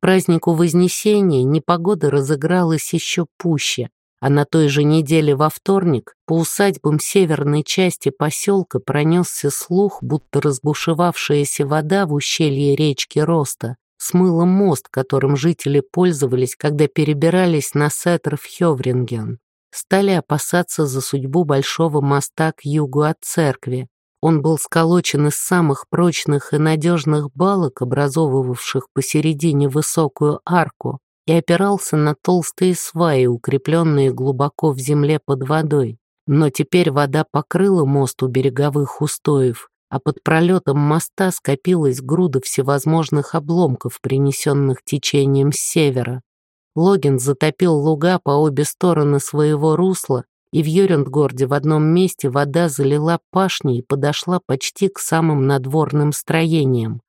[SPEAKER 1] Празднику Вознесения непогода разыгралась еще пуще, а на той же неделе во вторник по усадьбам северной части поселка пронесся слух, будто разбушевавшаяся вода в ущелье речки Роста смыло мост, которым жители пользовались, когда перебирались на Сеттер в Хёвринген. Стали опасаться за судьбу большого моста к югу от церкви. Он был сколочен из самых прочных и надежных балок, образовывавших посередине высокую арку, и опирался на толстые сваи, укрепленные глубоко в земле под водой. Но теперь вода покрыла мост у береговых устоев, а под пролетом моста скопилась груда всевозможных обломков, принесенных течением с севера. Логин затопил луга по обе стороны своего русла, и в Йорюндгорде в одном месте вода залила пашни и подошла почти к самым надворным строениям.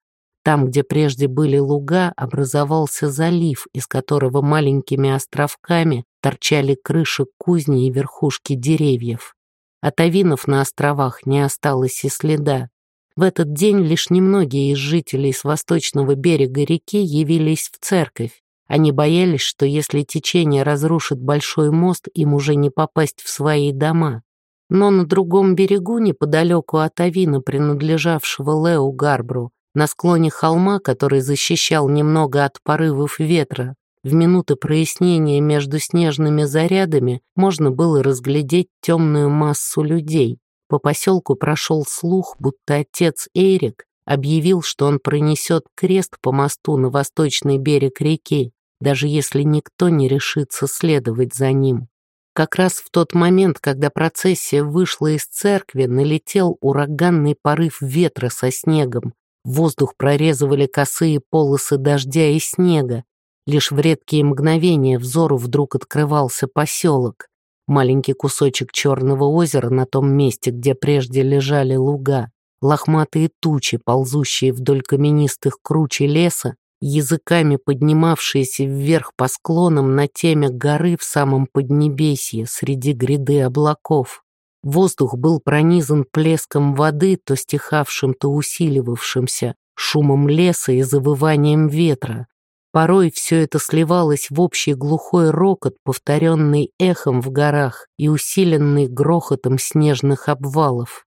[SPEAKER 1] Там, где прежде были луга, образовался залив, из которого маленькими островками торчали крыши кузни и верхушки деревьев. От авинов на островах не осталось и следа. В этот день лишь немногие из жителей с восточного берега реки явились в церковь. Они боялись, что если течение разрушит большой мост, им уже не попасть в свои дома. Но на другом берегу, неподалеку от Авина, принадлежавшего Лео Гарбру, на склоне холма, который защищал немного от порывов ветра, в минуты прояснения между снежными зарядами можно было разглядеть темную массу людей. По поселку прошел слух, будто отец Эрик объявил, что он пронесет крест по мосту на восточный берег реки, даже если никто не решится следовать за ним. Как раз в тот момент, когда процессия вышла из церкви, налетел ураганный порыв ветра со снегом, Воздух прорезывали косые полосы дождя и снега. Лишь в редкие мгновения взору вдруг открывался поселок. Маленький кусочек черного озера на том месте, где прежде лежали луга. Лохматые тучи, ползущие вдоль каменистых кручей леса, языками поднимавшиеся вверх по склонам на теме горы в самом Поднебесье среди гряды облаков. Воздух был пронизан плеском воды, то стихавшим, то усиливавшимся, шумом леса и завыванием ветра. Порой все это сливалось в общий глухой рокот, повторенный эхом в горах и усиленный грохотом снежных обвалов.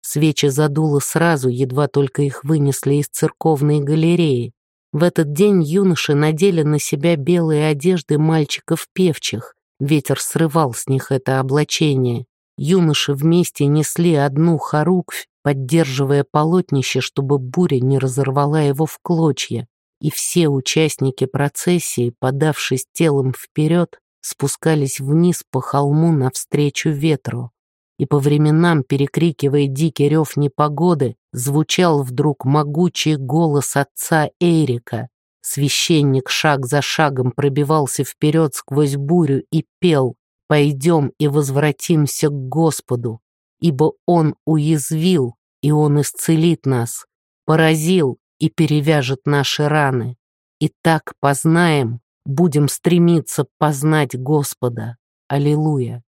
[SPEAKER 1] Свечи задуло сразу, едва только их вынесли из церковной галереи. В этот день юноши надели на себя белые одежды мальчиков певчих. Ветер срывал с них это облачение. Юноши вместе несли одну хоруквь, поддерживая полотнище, чтобы буря не разорвала его в клочья, и все участники процессии, подавшись телом вперед, спускались вниз по холму навстречу ветру. И по временам, перекрикивая дикий рев непогоды, звучал вдруг могучий голос отца Эрика. Священник шаг за шагом пробивался вперед сквозь бурю и пел Пойдем и возвратимся к Господу, ибо Он уязвил, и Он исцелит нас, поразил и перевяжет наши раны. И так познаем, будем стремиться познать Господа. Аллилуйя.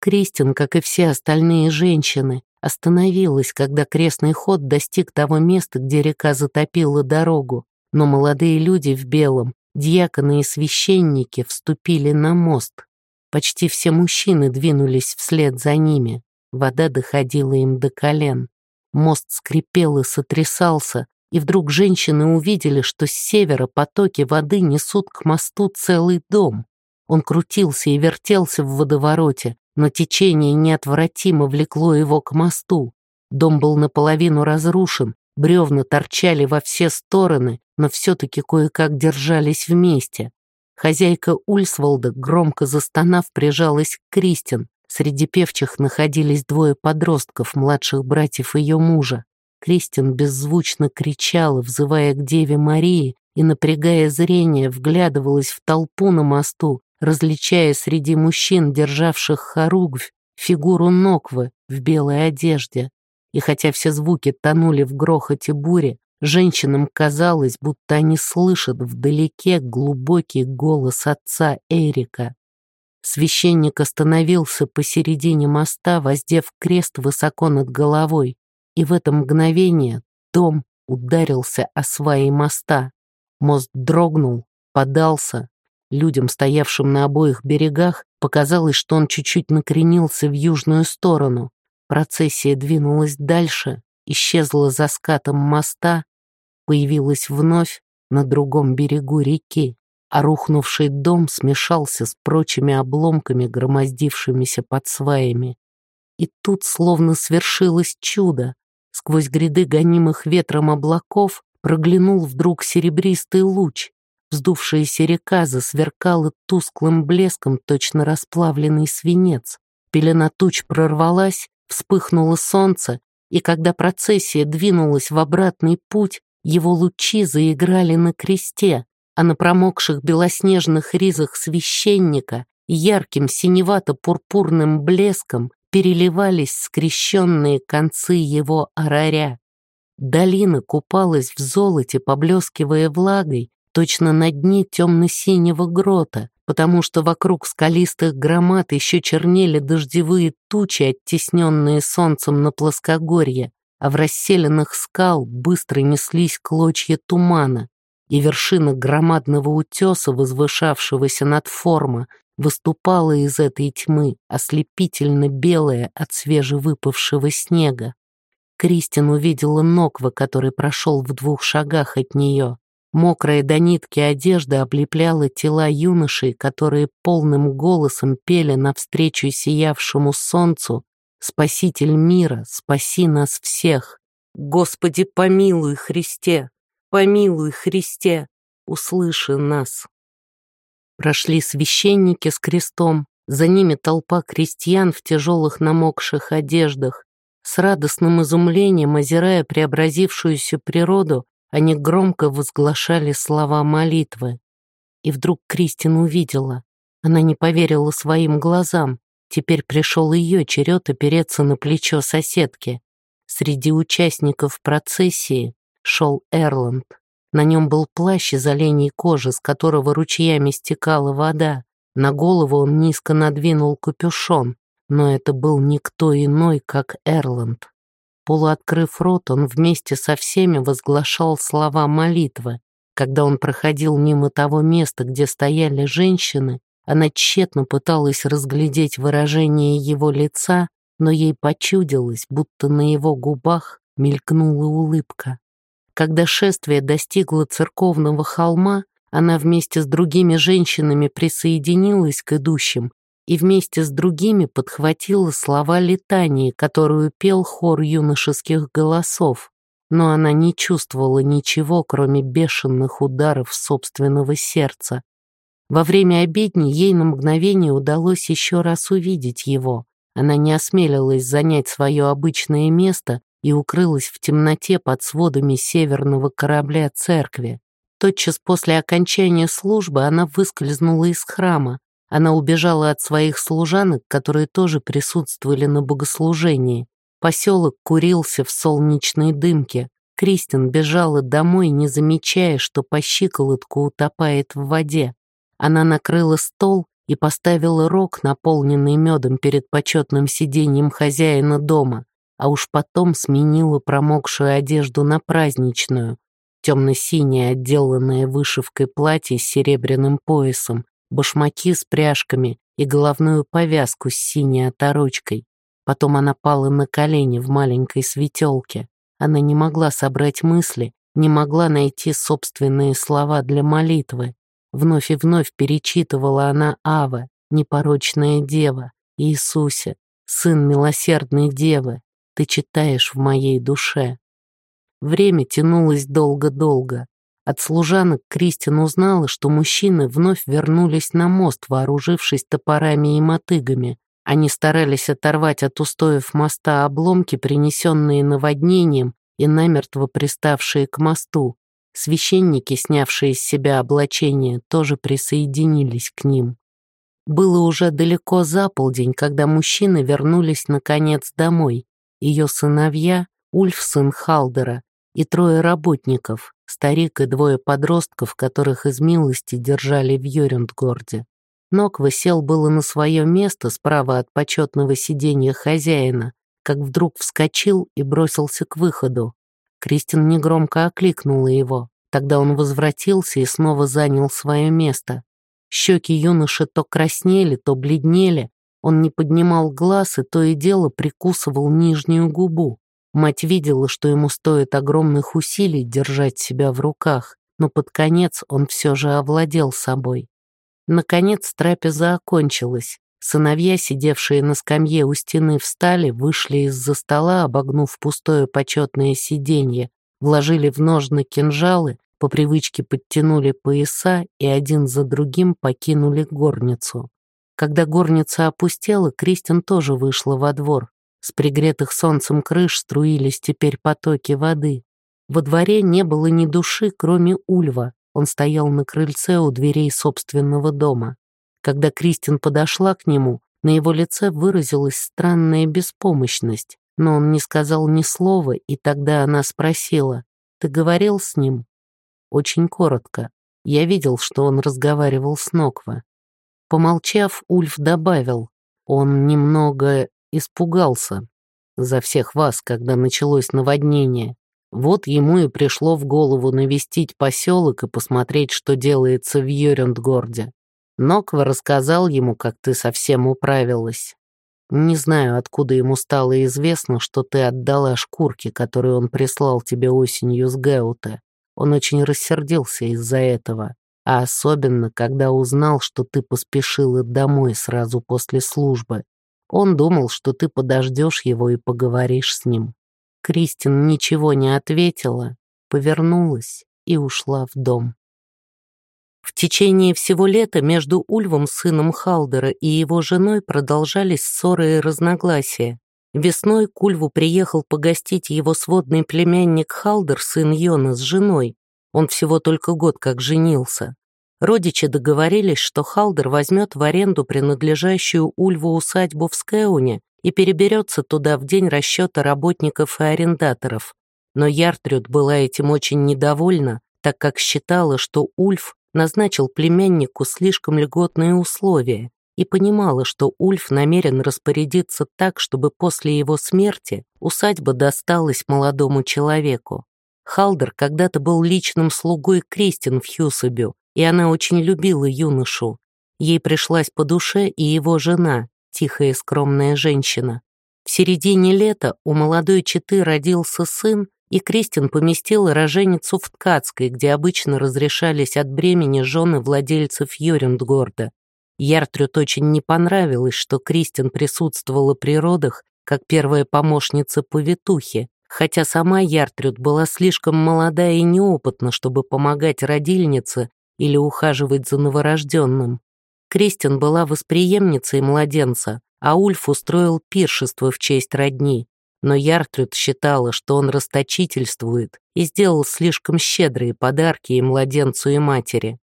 [SPEAKER 1] Кристин, как и все остальные женщины, остановилась, когда крестный ход достиг того места, где река затопила дорогу, но молодые люди в белом, дьяконы и священники вступили на мост. Почти все мужчины двинулись вслед за ними. Вода доходила им до колен. Мост скрипел и сотрясался, и вдруг женщины увидели, что с севера потоки воды несут к мосту целый дом. Он крутился и вертелся в водовороте, но течение неотвратимо влекло его к мосту. Дом был наполовину разрушен, бревна торчали во все стороны, но все-таки кое-как держались вместе. Хозяйка Ульсволда, громко застонав, прижалась к Кристин. Среди певчих находились двое подростков, младших братьев ее мужа. Кристин беззвучно кричала, взывая к Деве Марии, и, напрягая зрение, вглядывалась в толпу на мосту, различая среди мужчин, державших хоругвь, фигуру Ноквы в белой одежде. И хотя все звуки тонули в грохоте бури, Женщинам казалось, будто они слышат вдалеке глубокий голос отца Эрика. Священник остановился посередине моста, воздев крест высоко над головой, и в это мгновение дом ударился о сваи моста. Мост дрогнул, подался. Людям, стоявшим на обоих берегах, показалось, что он чуть-чуть накренился в южную сторону. Процессия двинулась дальше, исчезла за скатом моста, появилась вновь, на другом берегу реки, а рухнувший дом смешался с прочими обломками, громоздившимися под сваями. И тут словно свершилось чудо. Сквозь гряды гонимых ветром облаков проглянул вдруг серебристый луч. Вздувшаяся река засверкала тусклым блеском точно расплавленный свинец. Пелена туч прорвалась, вспыхнуло солнце, и когда процессия двинулась в обратный путь, его лучи заиграли на кресте, а на промокших белоснежных ризах священника ярким синевато-пурпурным блеском переливались скрещенные концы его араря. Долина купалась в золоте, поблескивая влагой, точно на дне темно-синего грота, потому что вокруг скалистых громад еще чернели дождевые тучи, оттесненные солнцем на плоскогорье, а в расселенных скал быстро неслись клочья тумана, и вершина громадного утеса, возвышавшегося над форма, выступала из этой тьмы, ослепительно белая от свежевыпавшего снега. Кристин увидела Ноква, который прошел в двух шагах от нее. Мокрая до нитки одежда облепляла тела юношей, которые полным голосом пели навстречу сиявшему солнцу «Спаситель мира, спаси нас всех! Господи, помилуй, Христе! Помилуй, Христе! Услыши нас!» Прошли священники с крестом, за ними толпа крестьян в тяжелых намокших одеждах. С радостным изумлением, озирая преобразившуюся природу, они громко возглашали слова молитвы. И вдруг Кристин увидела. Она не поверила своим глазам. Теперь пришел ее черед опереться на плечо соседки. Среди участников процессии шел Эрланд. На нем был плащ из оленей кожи, с которого ручьями стекала вода. На голову он низко надвинул капюшон, но это был никто иной, как Эрланд. Полуоткрыв рот, он вместе со всеми возглашал слова молитвы. Когда он проходил мимо того места, где стояли женщины, она тщетно пыталась разглядеть выражение его лица, но ей почудилось, будто на его губах мелькнула улыбка. Когда шествие достигло церковного холма, она вместе с другими женщинами присоединилась к идущим и вместе с другими подхватила слова летании, которую пел хор юношеских голосов, но она не чувствовала ничего, кроме бешеных ударов собственного сердца. Во время обедни ей на мгновение удалось еще раз увидеть его. Она не осмелилась занять свое обычное место и укрылась в темноте под сводами северного корабля церкви. Тотчас после окончания службы она выскользнула из храма, она убежала от своих служанок, которые тоже присутствовали на богослужении. Поселок курился в солнечной дымке. Кристин бежала домой, не замечая, что по щиколотку утопает в воде. Она накрыла стол и поставила рог, наполненный медом перед почетным сиденьем хозяина дома, а уж потом сменила промокшую одежду на праздничную, темно-синее, отделанное вышивкой платье с серебряным поясом, башмаки с пряжками и головную повязку с синей оторочкой. Потом она пала на колени в маленькой светелке. Она не могла собрать мысли, не могла найти собственные слова для молитвы. Вновь и вновь перечитывала она Ава, непорочная дева, Иисусе, сын милосердной девы, ты читаешь в моей душе. Время тянулось долго-долго. От служанок Кристин узнала, что мужчины вновь вернулись на мост, вооружившись топорами и мотыгами. Они старались оторвать от устоев моста обломки, принесенные наводнением и намертво приставшие к мосту. Священники, снявшие с себя облачение, тоже присоединились к ним. Было уже далеко за полдень, когда мужчины вернулись наконец домой. Ее сыновья, Ульф, сын Халдера, и трое работников, старик и двое подростков, которых из милости держали в Йорюндгорде. Нок высел было на свое место справа от почетного сиденья хозяина, как вдруг вскочил и бросился к выходу. Кристин негромко окликнула его. Тогда он возвратился и снова занял свое место. Щеки юноши то краснели, то бледнели. Он не поднимал глаз и то и дело прикусывал нижнюю губу. Мать видела, что ему стоит огромных усилий держать себя в руках, но под конец он все же овладел собой. Наконец трапеза окончилась. Сыновья, сидевшие на скамье у стены, встали, вышли из-за стола, обогнув пустое почетное сиденье, вложили в ножны кинжалы, по привычке подтянули пояса и один за другим покинули горницу. Когда горница опустела, Кристин тоже вышла во двор. С пригретых солнцем крыш струились теперь потоки воды. Во дворе не было ни души, кроме Ульва. Он стоял на крыльце у дверей собственного дома. Когда Кристин подошла к нему, на его лице выразилась странная беспомощность, но он не сказал ни слова, и тогда она спросила, «Ты говорил с ним?» Очень коротко. Я видел, что он разговаривал с Ноква. Помолчав, Ульф добавил, он немного испугался за всех вас, когда началось наводнение. Вот ему и пришло в голову навестить поселок и посмотреть, что делается в Йорюндгорде. Ноква рассказал ему, как ты совсем управилась. Не знаю, откуда ему стало известно, что ты отдала шкурки, которые он прислал тебе осенью с Геуте. Он очень рассердился из-за этого а особенно, когда узнал, что ты поспешила домой сразу после службы. Он думал, что ты подождешь его и поговоришь с ним. Кристин ничего не ответила, повернулась и ушла в дом. В течение всего лета между Ульвом, сыном Халдера, и его женой продолжались ссоры и разногласия. Весной к Ульву приехал погостить его сводный племянник Халдер, сын Йона, с женой, он всего только год как женился. Родичи договорились, что Халдер возьмет в аренду принадлежащую Ульву усадьбу в Скеуне и переберется туда в день расчета работников и арендаторов. Но Яртрюд была этим очень недовольна, так как считала, что Ульф назначил племяннику слишком льготные условия и понимала, что Ульф намерен распорядиться так, чтобы после его смерти усадьба досталась молодому человеку. Халдер когда-то был личным слугой Кристин в Хьюсабю, и она очень любила юношу. Ей пришлась по душе и его жена, тихая и скромная женщина. В середине лета у молодой четы родился сын, и Кристин поместила роженицу в Ткацкой, где обычно разрешались от бремени жены владельцев Йорюндгорда. Яртрюд очень не понравилось, что Кристин присутствовала при родах как первая помощница повитухи, хотя сама Яртрюд была слишком молода и неопытна, чтобы помогать родильнице или ухаживать за новорожденным. Кристин была восприемницей младенца, а Ульф устроил пиршество в честь родни. Но Яртрюд считала, что он расточительствует и сделал слишком щедрые подарки и младенцу, и матери.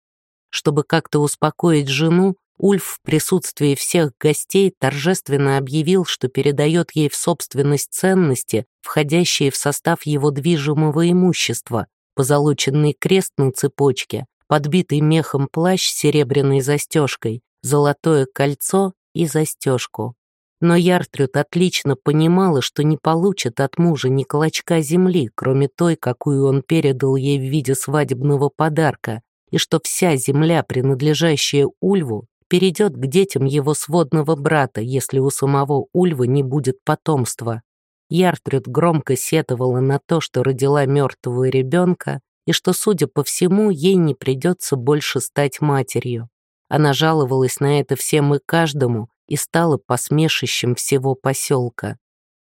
[SPEAKER 1] Чтобы как-то успокоить жену, Ульф в присутствии всех гостей торжественно объявил, что передает ей в собственность ценности, входящие в состав его движимого имущества, позолоченный крест на цепочке, подбитый мехом плащ с серебряной застежкой, золотое кольцо и застежку. Но Яртрюд отлично понимала, что не получит от мужа ни клочка земли, кроме той, какую он передал ей в виде свадебного подарка, и что вся земля, принадлежащая Ульву, перейдет к детям его сводного брата, если у самого Ульва не будет потомства. Яртрюд громко сетовала на то, что родила мертвого ребенка, и что, судя по всему, ей не придется больше стать матерью. Она жаловалась на это всем и каждому и стала посмешищем всего поселка.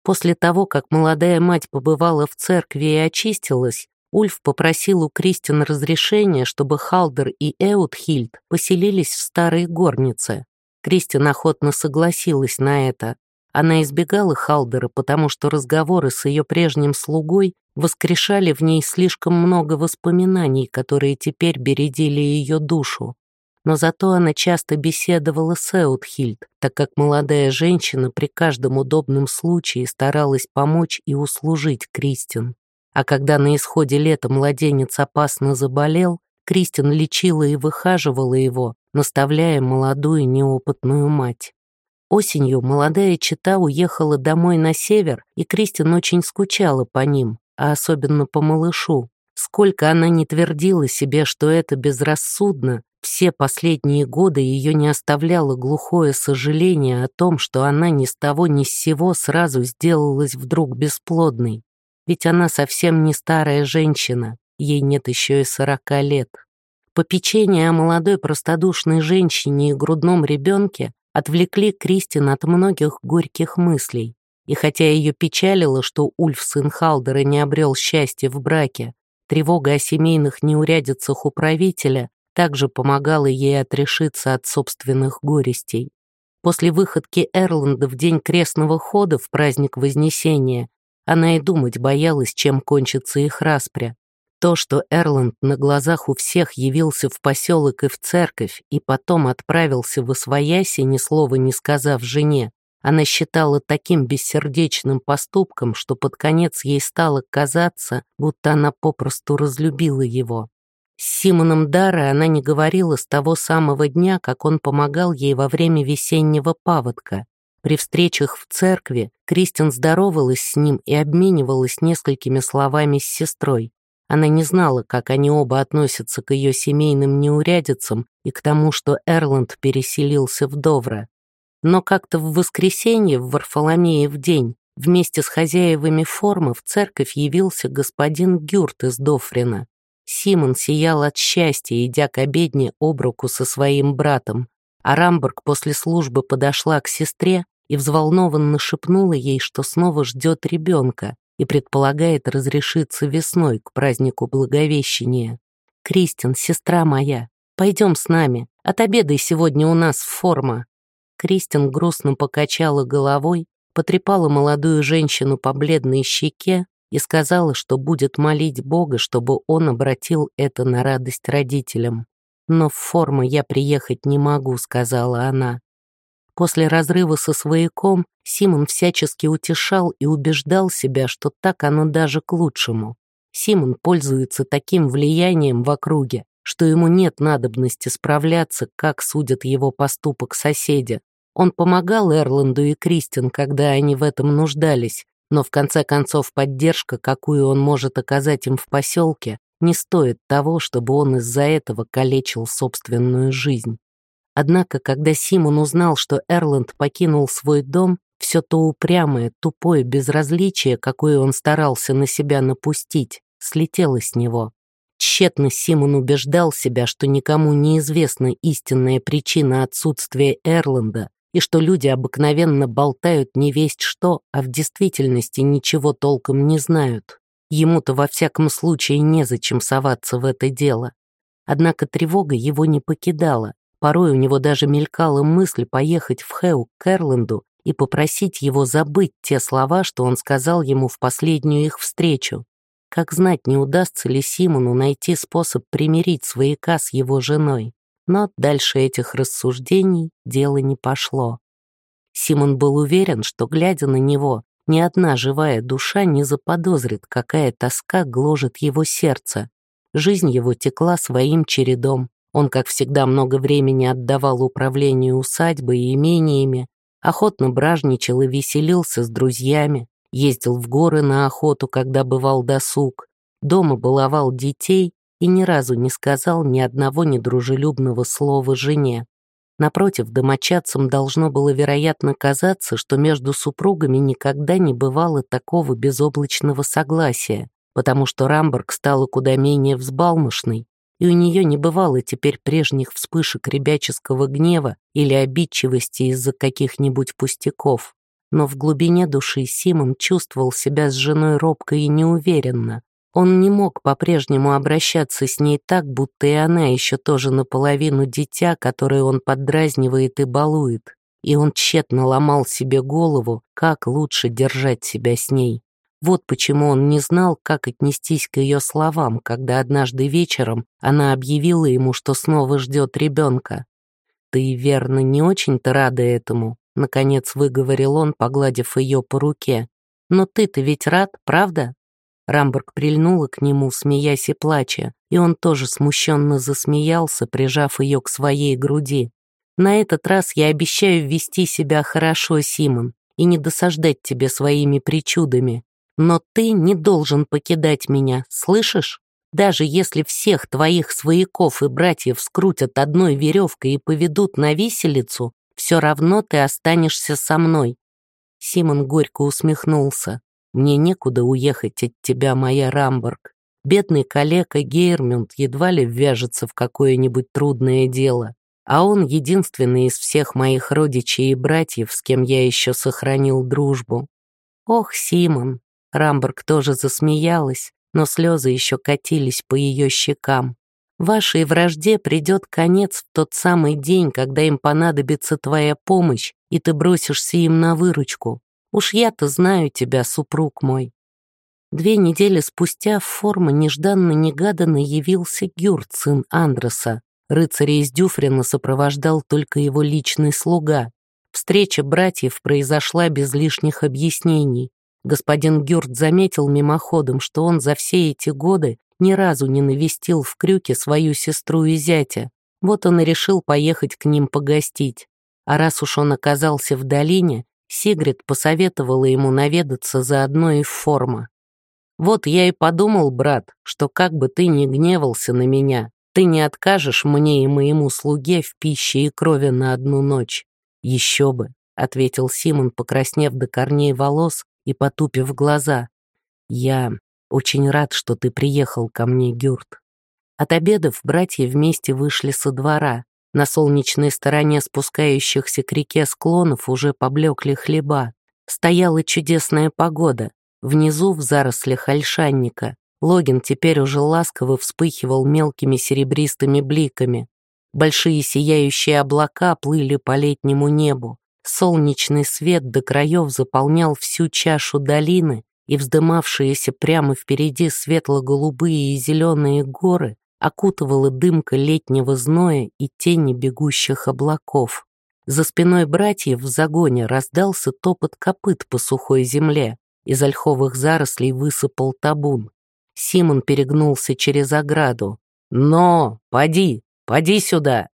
[SPEAKER 1] После того, как молодая мать побывала в церкви и очистилась, Ульф попросил у Кристин разрешения, чтобы Халдер и Эутхильд поселились в старой горнице. Кристин охотно согласилась на это. Она избегала Халдера, потому что разговоры с ее прежним слугой воскрешали в ней слишком много воспоминаний, которые теперь бередили ее душу. Но зато она часто беседовала с Эутхильд, так как молодая женщина при каждом удобном случае старалась помочь и услужить Кристин. А когда на исходе лета младенец опасно заболел, Кристин лечила и выхаживала его, наставляя молодую неопытную мать. Осенью молодая чита уехала домой на север, и Кристин очень скучала по ним, а особенно по малышу. Сколько она не твердила себе, что это безрассудно, все последние годы ее не оставляло глухое сожаление о том, что она ни с того ни с сего сразу сделалась вдруг бесплодной ведь она совсем не старая женщина, ей нет еще и сорока лет. Попечение о молодой простодушной женщине и грудном ребенке отвлекли Кристин от многих горьких мыслей. И хотя ее печалило, что Ульф сын Халдера не обрел счастья в браке, тревога о семейных неурядицах у правителя также помогала ей отрешиться от собственных горестей. После выходки Эрланда в день крестного хода в праздник Вознесения она и думать боялась, чем кончится их распря. То, что Эрланд на глазах у всех явился в поселок и в церковь и потом отправился в Освояси, ни слова не сказав жене, она считала таким бессердечным поступком, что под конец ей стало казаться, будто она попросту разлюбила его. С Симоном Дара она не говорила с того самого дня, как он помогал ей во время весеннего паводка. При встречах в церкви Кристин здоровалась с ним и обменивалась несколькими словами с сестрой. Она не знала, как они оба относятся к ее семейным неурядицам и к тому, что Эрланд переселился в Довра. Но как-то в воскресенье, в Варфоломеев день, вместе с хозяевами формы в церковь явился господин Гюрт из Дофрина. Симон сиял от счастья, идя к обедне об руку со своим братом, а Рамберг после службы подошла к сестре и взволнованно шепнула ей, что снова ждет ребенка и предполагает разрешиться весной к празднику Благовещения. «Кристин, сестра моя, пойдем с нами, отобедай сегодня у нас форма». Кристин грустно покачала головой, потрепала молодую женщину по бледной щеке и сказала, что будет молить Бога, чтобы он обратил это на радость родителям. «Но в форму я приехать не могу», — сказала она. После разрыва со свояком Симон всячески утешал и убеждал себя, что так оно даже к лучшему. Симон пользуется таким влиянием в округе, что ему нет надобности справляться, как судят его поступок соседи, он помогал Эрланду и Кристин, когда они в этом нуждались, но в конце концов поддержка, какую он может оказать им в поселке, не стоит того, чтобы он из-за этого калечил собственную жизнь. Однако, когда Симон узнал, что Эрланд покинул свой дом, все то упрямое, тупое безразличие, какое он старался на себя напустить, слетело с него. Тщетно Симон убеждал себя, что никому не известна истинная причина отсутствия Эрланда, и что люди обыкновенно болтают не весть что, а в действительности ничего толком не знают. Ему-то во всяком случае незачем соваться в это дело. Однако тревога его не покидала. Порой у него даже мелькала мысль поехать в Хэу к Эрленду и попросить его забыть те слова, что он сказал ему в последнюю их встречу. Как знать, не удастся ли Симону найти способ примирить свояка с его женой. Но дальше этих рассуждений дело не пошло. Симон был уверен, что, глядя на него, ни одна живая душа не заподозрит, какая тоска гложет его сердце. Жизнь его текла своим чередом. Он, как всегда, много времени отдавал управлению усадьбой и имениями, охотно бражничал и веселился с друзьями, ездил в горы на охоту, когда бывал досуг, дома баловал детей и ни разу не сказал ни одного недружелюбного слова жене. Напротив, домочадцам должно было вероятно казаться, что между супругами никогда не бывало такого безоблачного согласия, потому что Рамберг стала куда менее взбалмошной, и у нее не бывало теперь прежних вспышек ребяческого гнева или обидчивости из-за каких-нибудь пустяков. Но в глубине души Симон чувствовал себя с женой робко и неуверенно, он не мог по-прежнему обращаться с ней так, будто и она еще тоже наполовину дитя, которое он поддразнивает и балует. И он тщетно ломал себе голову, как лучше держать себя с ней. Вот почему он не знал, как отнестись к ее словам, когда однажды вечером она объявила ему, что снова ждет ребенка. «Ты, верно, не очень-то рада этому», — наконец выговорил он, погладив ее по руке. «Но ты-то ведь рад, правда?» Рамберг прильнула к нему, смеясь и плача, и он тоже смущенно засмеялся, прижав ее к своей груди. «На этот раз я обещаю вести себя хорошо, Симон, и не досаждать тебе своими причудами. Но ты не должен покидать меня, слышишь? Даже если всех твоих свояков и братьев скрутят одной веревкой и поведут на виселицу, все равно ты останешься со мной». Симон горько усмехнулся. Мне некуда уехать от тебя, моя Рамборг. Бедный калека Гейрмюнд едва ли ввяжется в какое-нибудь трудное дело, а он единственный из всех моих родичей и братьев, с кем я еще сохранил дружбу. Ох, Симон! Рамберг тоже засмеялась, но слезы еще катились по ее щекам. Вашей вражде придет конец в тот самый день, когда им понадобится твоя помощь, и ты бросишься им на выручку. Уж я-то знаю тебя, супруг мой. Две недели спустя в форма нежданно-негаданно явился Гюрт, сын Андреса. Рыцаря из Дюфрина сопровождал только его личный слуга. Встреча братьев произошла без лишних объяснений. Господин Гюрт заметил мимоходом, что он за все эти годы ни разу не навестил в Крюке свою сестру и зятя. Вот он и решил поехать к ним погостить. А раз уж он оказался в долине, Сигрид посоветовала ему наведаться заодно и в форма. «Вот я и подумал, брат, что как бы ты ни гневался на меня, ты не откажешь мне и моему слуге в пище и крови на одну ночь. Еще бы», — ответил Симон, покраснев до корней волос и потупив глаза. «Я очень рад, что ты приехал ко мне, Гюрт». От обедов братья вместе вышли со двора. На солнечной стороне спускающихся к реке склонов уже поблекли хлеба. Стояла чудесная погода. Внизу, в зарослях ольшанника, Логин теперь уже ласково вспыхивал мелкими серебристыми бликами. Большие сияющие облака плыли по летнему небу. Солнечный свет до краев заполнял всю чашу долины, и вздымавшиеся прямо впереди светло-голубые и зеленые горы окутывала дымка летнего зноя и тени бегущих облаков. За спиной братьев в загоне раздался топот копыт по сухой земле. Из ольховых зарослей высыпал табун. Симон перегнулся через ограду. «Но! Поди! Поди сюда!»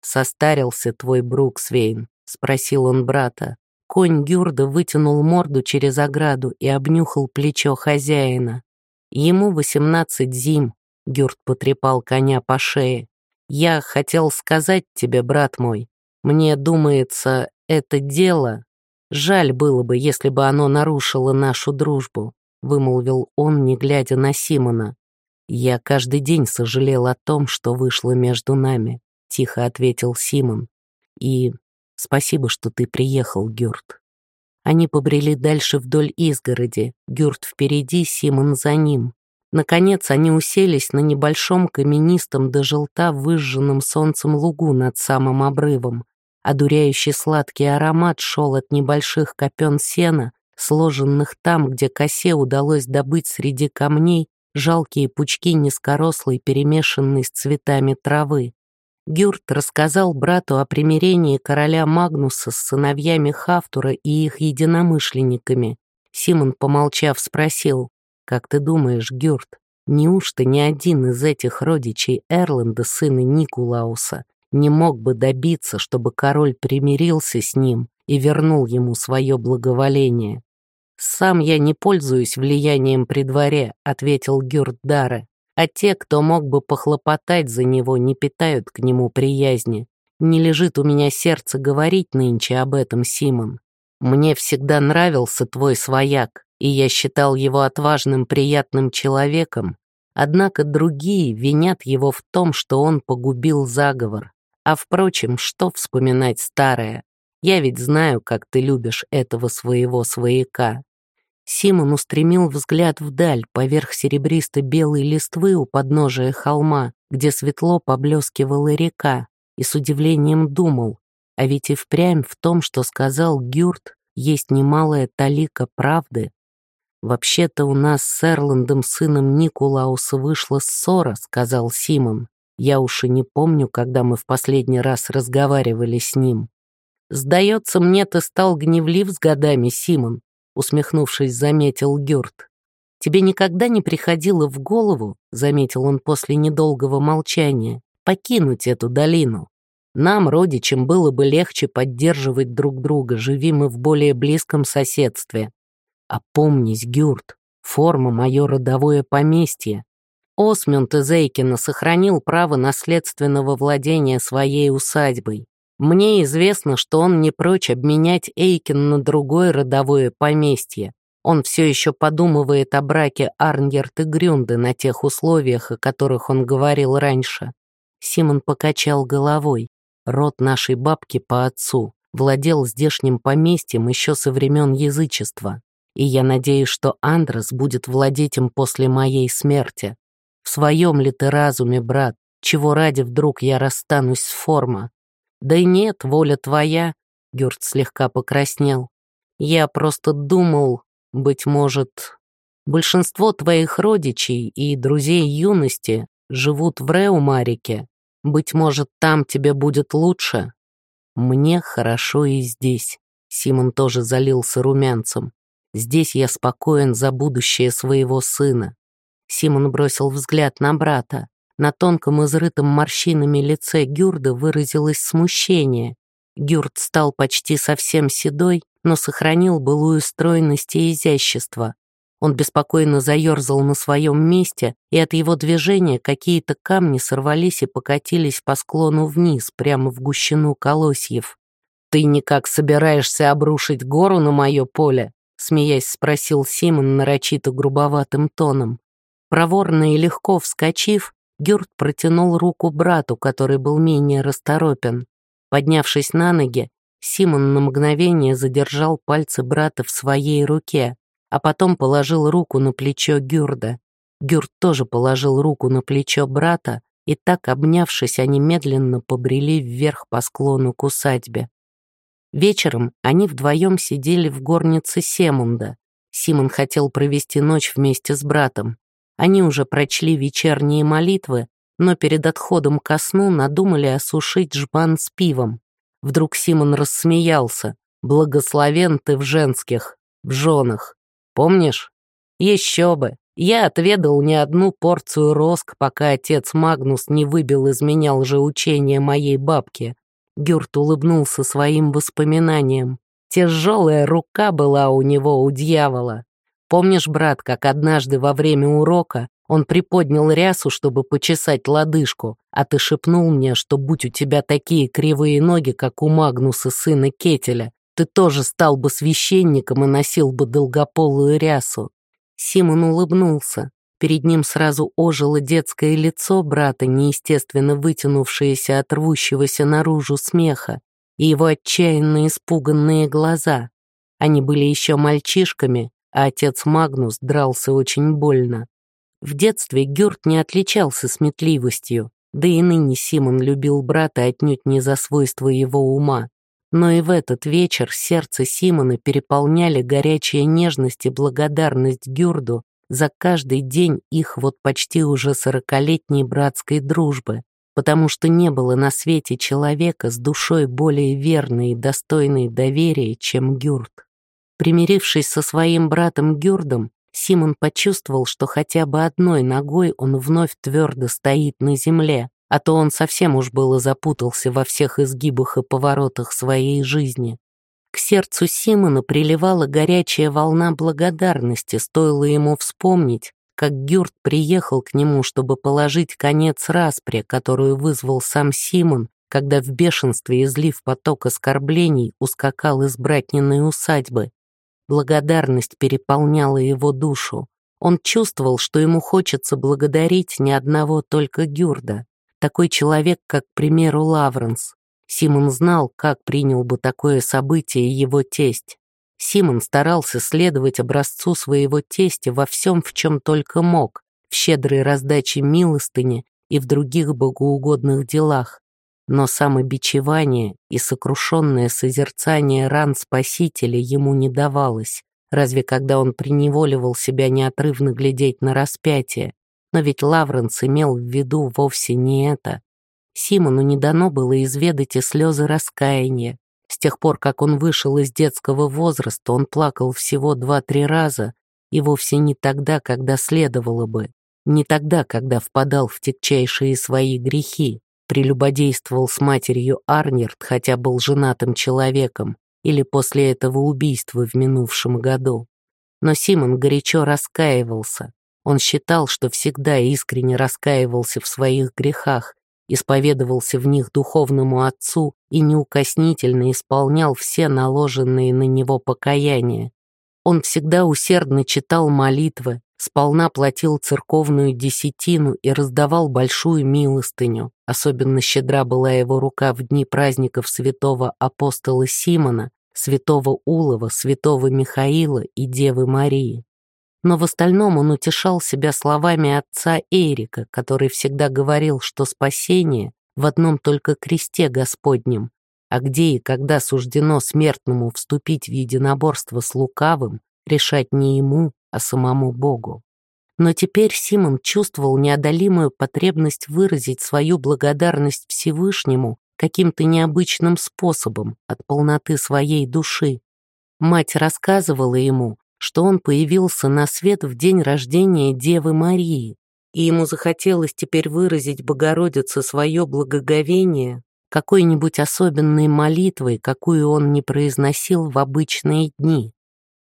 [SPEAKER 1] «Состарился твой Бруксвейн», — спросил он брата. Конь Гюрда вытянул морду через ограду и обнюхал плечо хозяина. Ему восемнадцать зим, Гюрд потрепал коня по шее. «Я хотел сказать тебе, брат мой, мне думается, это дело... Жаль было бы, если бы оно нарушило нашу дружбу», вымолвил он, не глядя на Симона. «Я каждый день сожалел о том, что вышло между нами», тихо ответил Симон. «И Спасибо, что ты приехал, Гюрт». Они побрели дальше вдоль изгороди, Гюрт впереди, Симон за ним. Наконец они уселись на небольшом каменистом до желта выжженном солнцем лугу над самым обрывом. Одуряющий сладкий аромат шел от небольших копен сена, сложенных там, где косе удалось добыть среди камней жалкие пучки низкорослой, перемешанной с цветами травы. Гюрт рассказал брату о примирении короля Магнуса с сыновьями Хафтура и их единомышленниками. Симон, помолчав, спросил, «Как ты думаешь, Гюрт, неужто ни один из этих родичей Эрленда, сына Никулауса, не мог бы добиться, чтобы король примирился с ним и вернул ему свое благоволение?» «Сам я не пользуюсь влиянием при дворе», — ответил Гюрт Даре а те, кто мог бы похлопотать за него, не питают к нему приязни. Не лежит у меня сердце говорить нынче об этом, Симон. Мне всегда нравился твой свояк, и я считал его отважным, приятным человеком, однако другие винят его в том, что он погубил заговор. А впрочем, что вспоминать старое? Я ведь знаю, как ты любишь этого своего свояка. Симон устремил взгляд вдаль, поверх серебристо-белой листвы у подножия холма, где светло поблескивала река, и с удивлением думал, а ведь и впрямь в том, что сказал Гюрт, есть немалая талика правды. «Вообще-то у нас с Эрландом, сыном Никулауса, вышла ссора», — сказал Симон. «Я уж и не помню, когда мы в последний раз разговаривали с ним». «Сдается мне, ты стал гневлив с годами, Симон усмехнувшись, заметил Гюрт. «Тебе никогда не приходило в голову, — заметил он после недолгого молчания, — покинуть эту долину? Нам, родичам, было бы легче поддерживать друг друга, живи мы в более близком соседстве. Опомнись, Гюрт, форма — мое родовое поместье. Осмюнд из Эйкина сохранил право наследственного владения своей усадьбой. Мне известно, что он не прочь обменять Эйкин на другое родовое поместье. Он все еще подумывает о браке Арньерт и Грюнды на тех условиях, о которых он говорил раньше. Симон покачал головой. Род нашей бабки по отцу владел здешним поместьем еще со времен язычества, и я надеюсь, что Андрес будет владеть им после моей смерти. В своем ли ты разуме, брат, чего ради вдруг я расстанусь с форма? Да и нет, воля твоя, Гюрт слегка покраснел. Я просто думал, быть может, большинство твоих родичей и друзей юности живут в Реумарике. Быть может, там тебе будет лучше. Мне хорошо и здесь. Симон тоже залился румянцем. Здесь я спокоен за будущее своего сына. Симон бросил взгляд на брата. На тонком изрытом морщинами лице Гюрда выразилось смущение. Гюрд стал почти совсем седой, но сохранил былую стройность и изящество. Он беспокойно заерзал на своем месте, и от его движения какие-то камни сорвались и покатились по склону вниз, прямо в гущину колосьев. «Ты никак собираешься обрушить гору на мое поле?» смеясь спросил Симон нарочито грубоватым тоном. Проворно и легко вскочив, Гюрт протянул руку брату, который был менее расторопен. Поднявшись на ноги, Симон на мгновение задержал пальцы брата в своей руке, а потом положил руку на плечо Гюрда. Гюрд тоже положил руку на плечо брата, и так, обнявшись, они медленно побрели вверх по склону к усадьбе. Вечером они вдвоем сидели в горнице Семунда. Симон хотел провести ночь вместе с братом. Они уже прочли вечерние молитвы, но перед отходом ко сну надумали осушить жбан с пивом. Вдруг Симон рассмеялся. «Благословен ты в женских, в женах. Помнишь? Еще бы. Я отведал не одну порцию роск, пока отец Магнус не выбил из меня лжеучение моей бабки. Гюрт улыбнулся своим воспоминаниям. Тяжелая рука была у него у дьявола. Помнишь, брат, как однажды во время урока он приподнял рясу, чтобы почесать лодыжку, а ты шепнул мне, что будь у тебя такие кривые ноги, как у Магнуса, сына Кетеля, ты тоже стал бы священником и носил бы долгополую рясу. Симон улыбнулся. Перед ним сразу ожило детское лицо брата, неестественно вытянувшееся от рвущегося наружу смеха, и его отчаянно испуганные глаза. Они были еще мальчишками, а отец Магнус дрался очень больно. В детстве Гюрт не отличался сметливостью, да и ныне Симон любил брата отнюдь не за свойства его ума. Но и в этот вечер сердце Симона переполняли горячая нежность и благодарность Гюрду за каждый день их вот почти уже сорокалетней братской дружбы, потому что не было на свете человека с душой более верной и достойной доверия, чем Гюрд. Примирившись со своим братом Гюрдом, Симон почувствовал, что хотя бы одной ногой он вновь твердо стоит на земле, а то он совсем уж было запутался во всех изгибах и поворотах своей жизни. К сердцу Симона приливала горячая волна благодарности, стоило ему вспомнить, как Гюрт приехал к нему, чтобы положить конец распре, которую вызвал сам Симон, когда в бешенстве, излив поток оскорблений, ускакал из братниной усадьбы. Благодарность переполняла его душу. Он чувствовал, что ему хочется благодарить не одного только Гюрда. Такой человек, как, к примеру, Лавренс, Симон знал, как принял бы такое событие его тесть. Симон старался следовать образцу своего тестя во всем, в чем только мог, в щедрой раздаче милостыни и в других богоугодных делах. Но самобичевание и сокрушенное созерцание ран Спасителя ему не давалось, разве когда он приневоливал себя неотрывно глядеть на распятие. Но ведь Лавренс имел в виду вовсе не это. Симону не дано было изведать и слезы раскаяния. С тех пор, как он вышел из детского возраста, он плакал всего два-три раза, и вовсе не тогда, когда следовало бы, не тогда, когда впадал в тягчайшие свои грехи, прелюбодействовал с матерью Арнерт, хотя был женатым человеком, или после этого убийства в минувшем году. Но Симон горячо раскаивался. Он считал, что всегда искренне раскаивался в своих грехах исповедовался в них духовному отцу и неукоснительно исполнял все наложенные на него покаяния. Он всегда усердно читал молитвы, сполна платил церковную десятину и раздавал большую милостыню. Особенно щедра была его рука в дни праздников святого апостола Симона, святого Улова, святого Михаила и Девы Марии. Но в остальном он утешал себя словами отца Эрика, который всегда говорил, что спасение в одном только кресте Господнем, а где и когда суждено смертному вступить в единоборство с лукавым, решать не ему, а самому Богу. Но теперь Симон чувствовал неодолимую потребность выразить свою благодарность Всевышнему каким-то необычным способом от полноты своей души. Мать рассказывала ему, что он появился на свет в день рождения Девы Марии, и ему захотелось теперь выразить Богородице свое благоговение какой-нибудь особенной молитвой, какую он не произносил в обычные дни.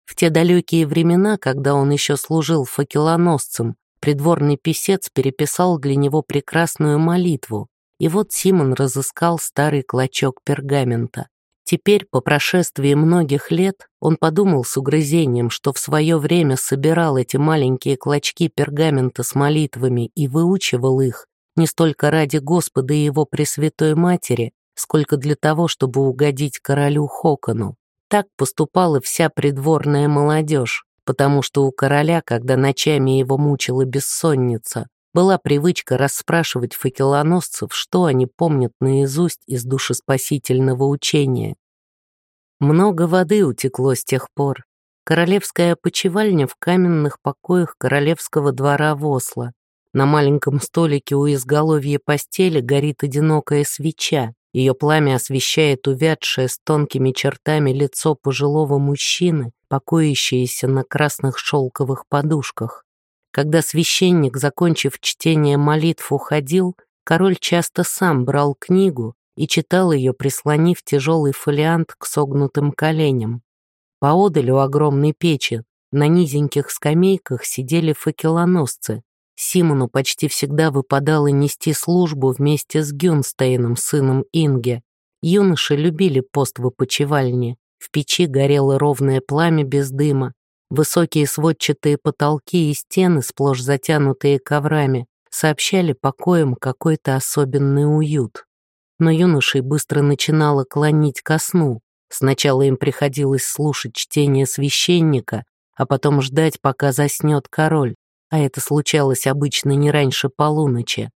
[SPEAKER 1] В те далекие времена, когда он еще служил факелоносцем, придворный писец переписал для него прекрасную молитву, и вот Симон разыскал старый клочок пергамента. Теперь, по прошествии многих лет, он подумал с угрызением, что в свое время собирал эти маленькие клочки пергамента с молитвами и выучивал их, не столько ради Господа и его Пресвятой Матери, сколько для того, чтобы угодить королю Хокону. Так поступала вся придворная молодежь, потому что у короля, когда ночами его мучила бессонница, была привычка расспрашивать факелоносцев, что они помнят наизусть из душеспасительного учения. Много воды утекло с тех пор. Королевская опочивальня в каменных покоях королевского двора в Осло. На маленьком столике у изголовья постели горит одинокая свеча. Ее пламя освещает увядшее с тонкими чертами лицо пожилого мужчины, покоящееся на красных шелковых подушках. Когда священник, закончив чтение молитв, уходил, король часто сам брал книгу и читал ее, прислонив тяжелый фолиант к согнутым коленям. Поодаль у огромной печи на низеньких скамейках сидели факелоносцы, Симону почти всегда выпадало нести службу вместе с Гюнстейном, сыном Инге. Юноши любили пост в опочивальне. В печи горело ровное пламя без дыма. Высокие сводчатые потолки и стены, сплошь затянутые коврами, сообщали покоям какой-то особенный уют. Но юношей быстро начинало клонить ко сну. Сначала им приходилось слушать чтение священника, а потом ждать, пока заснет король а это случалось обычно не раньше полуночи.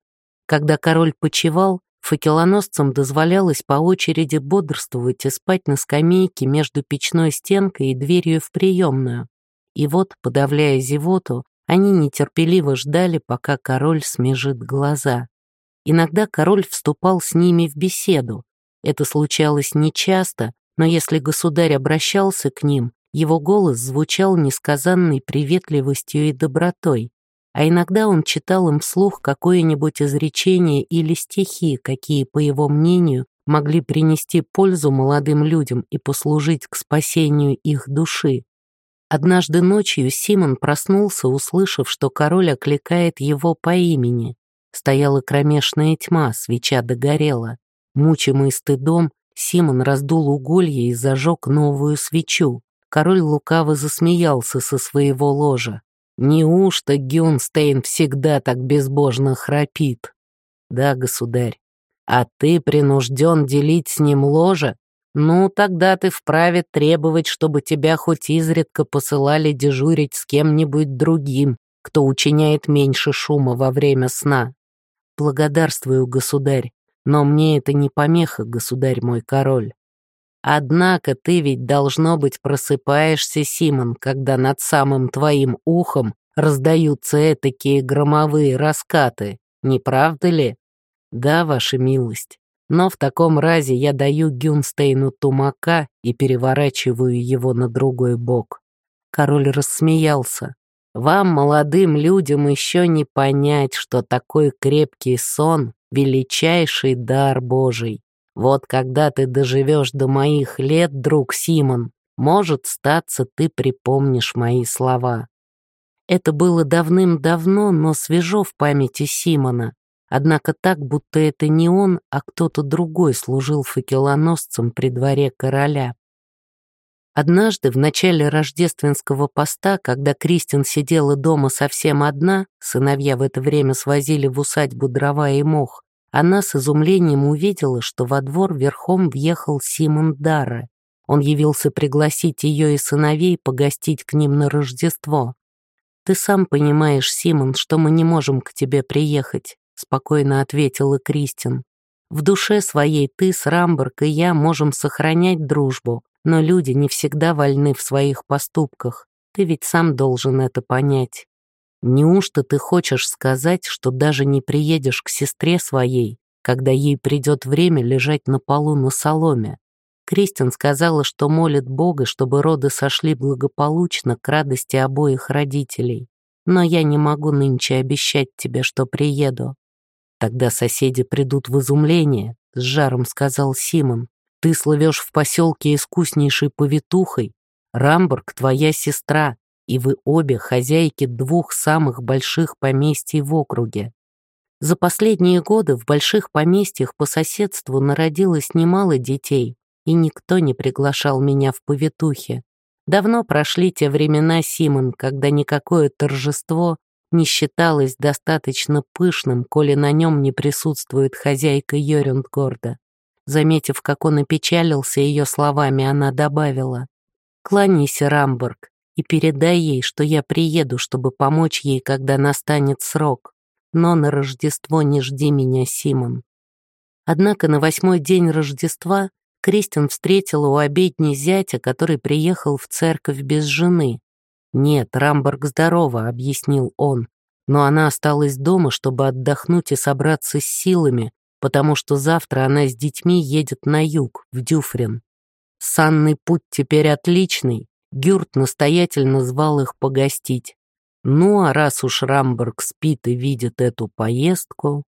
[SPEAKER 1] Когда король почевал, факелоносцам дозволялось по очереди бодрствовать и спать на скамейке между печной стенкой и дверью в приемную. И вот, подавляя зевоту, они нетерпеливо ждали, пока король смежит глаза. Иногда король вступал с ними в беседу. Это случалось нечасто, но если государь обращался к ним, его голос звучал несказанной приветливостью и добротой, а иногда он читал им вслух какое-нибудь изречение или стихи, какие, по его мнению, могли принести пользу молодым людям и послужить к спасению их души. Однажды ночью Симон проснулся, услышав, что король окликает его по имени. Стояла кромешная тьма, свеча догорела. Мучимый стыдом, Симон раздул уголье и зажег новую свечу. Король лукаво засмеялся со своего ложа. «Неужто Гюнстейн всегда так безбожно храпит?» «Да, государь. А ты принужден делить с ним ложе? Ну, тогда ты вправе требовать, чтобы тебя хоть изредка посылали дежурить с кем-нибудь другим, кто учиняет меньше шума во время сна. Благодарствую, государь, но мне это не помеха, государь мой король. Однако ты ведь, должно быть, просыпаешься, Симон, когда над самым твоим ухом раздаются этакие громовые раскаты, не правда ли? Да, ваша милость. Но в таком разе я даю Гюнстейну тумака и переворачиваю его на другой бок. Король рассмеялся. Вам, молодым людям, еще не понять, что такой крепкий сон — величайший дар Божий. Вот когда ты доживешь до моих лет, друг Симон, может, статься, ты припомнишь мои слова. Это было давным-давно, но свежо в памяти Симона. Однако так, будто это не он, а кто-то другой служил факелоносцем при дворе короля. Однажды, в начале рождественского поста, когда Кристин сидела дома совсем одна, сыновья в это время свозили в усадьбу дрова и мох, она с изумлением увидела, что во двор верхом въехал Симон Дара. Он явился пригласить ее и сыновей погостить к ним на Рождество. «Ты сам понимаешь, Симон, что мы не можем к тебе приехать», спокойно ответила Кристин. «В душе своей ты с Рамберг и я можем сохранять дружбу, но люди не всегда вольны в своих поступках. Ты ведь сам должен это понять. Неужто ты хочешь сказать, что даже не приедешь к сестре своей, когда ей придет время лежать на полу на соломе? Кристин сказала, что молит Бога, чтобы роды сошли благополучно к радости обоих родителей. Но я не могу нынче обещать тебе, что приеду. Тогда соседи придут в изумление, с жаром сказал Симон. Ты слывешь в поселке искуснейшей повитухой. Рамбург — твоя сестра, и вы обе хозяйки двух самых больших поместий в округе. За последние годы в больших поместьях по соседству народилось немало детей, и никто не приглашал меня в повитухи. Давно прошли те времена, Симон, когда никакое торжество не считалось достаточно пышным, коли на нем не присутствует хозяйка Йорюндгорда. Заметив, как он опечалился ее словами, она добавила, «Кланяйся, Рамбург, и передай ей, что я приеду, чтобы помочь ей, когда настанет срок. Но на Рождество не жди меня, Симон». Однако на восьмой день Рождества Кристин встретила у обедни зятя, который приехал в церковь без жены. «Нет, Рамберг здорова», — объяснил он, «но она осталась дома, чтобы отдохнуть и собраться с силами, потому что завтра она с детьми едет на юг, в Дюфрин. Санный путь теперь отличный, Гюрт настоятельно звал их погостить. Ну, а раз уж Рамберг спит и видит эту поездку,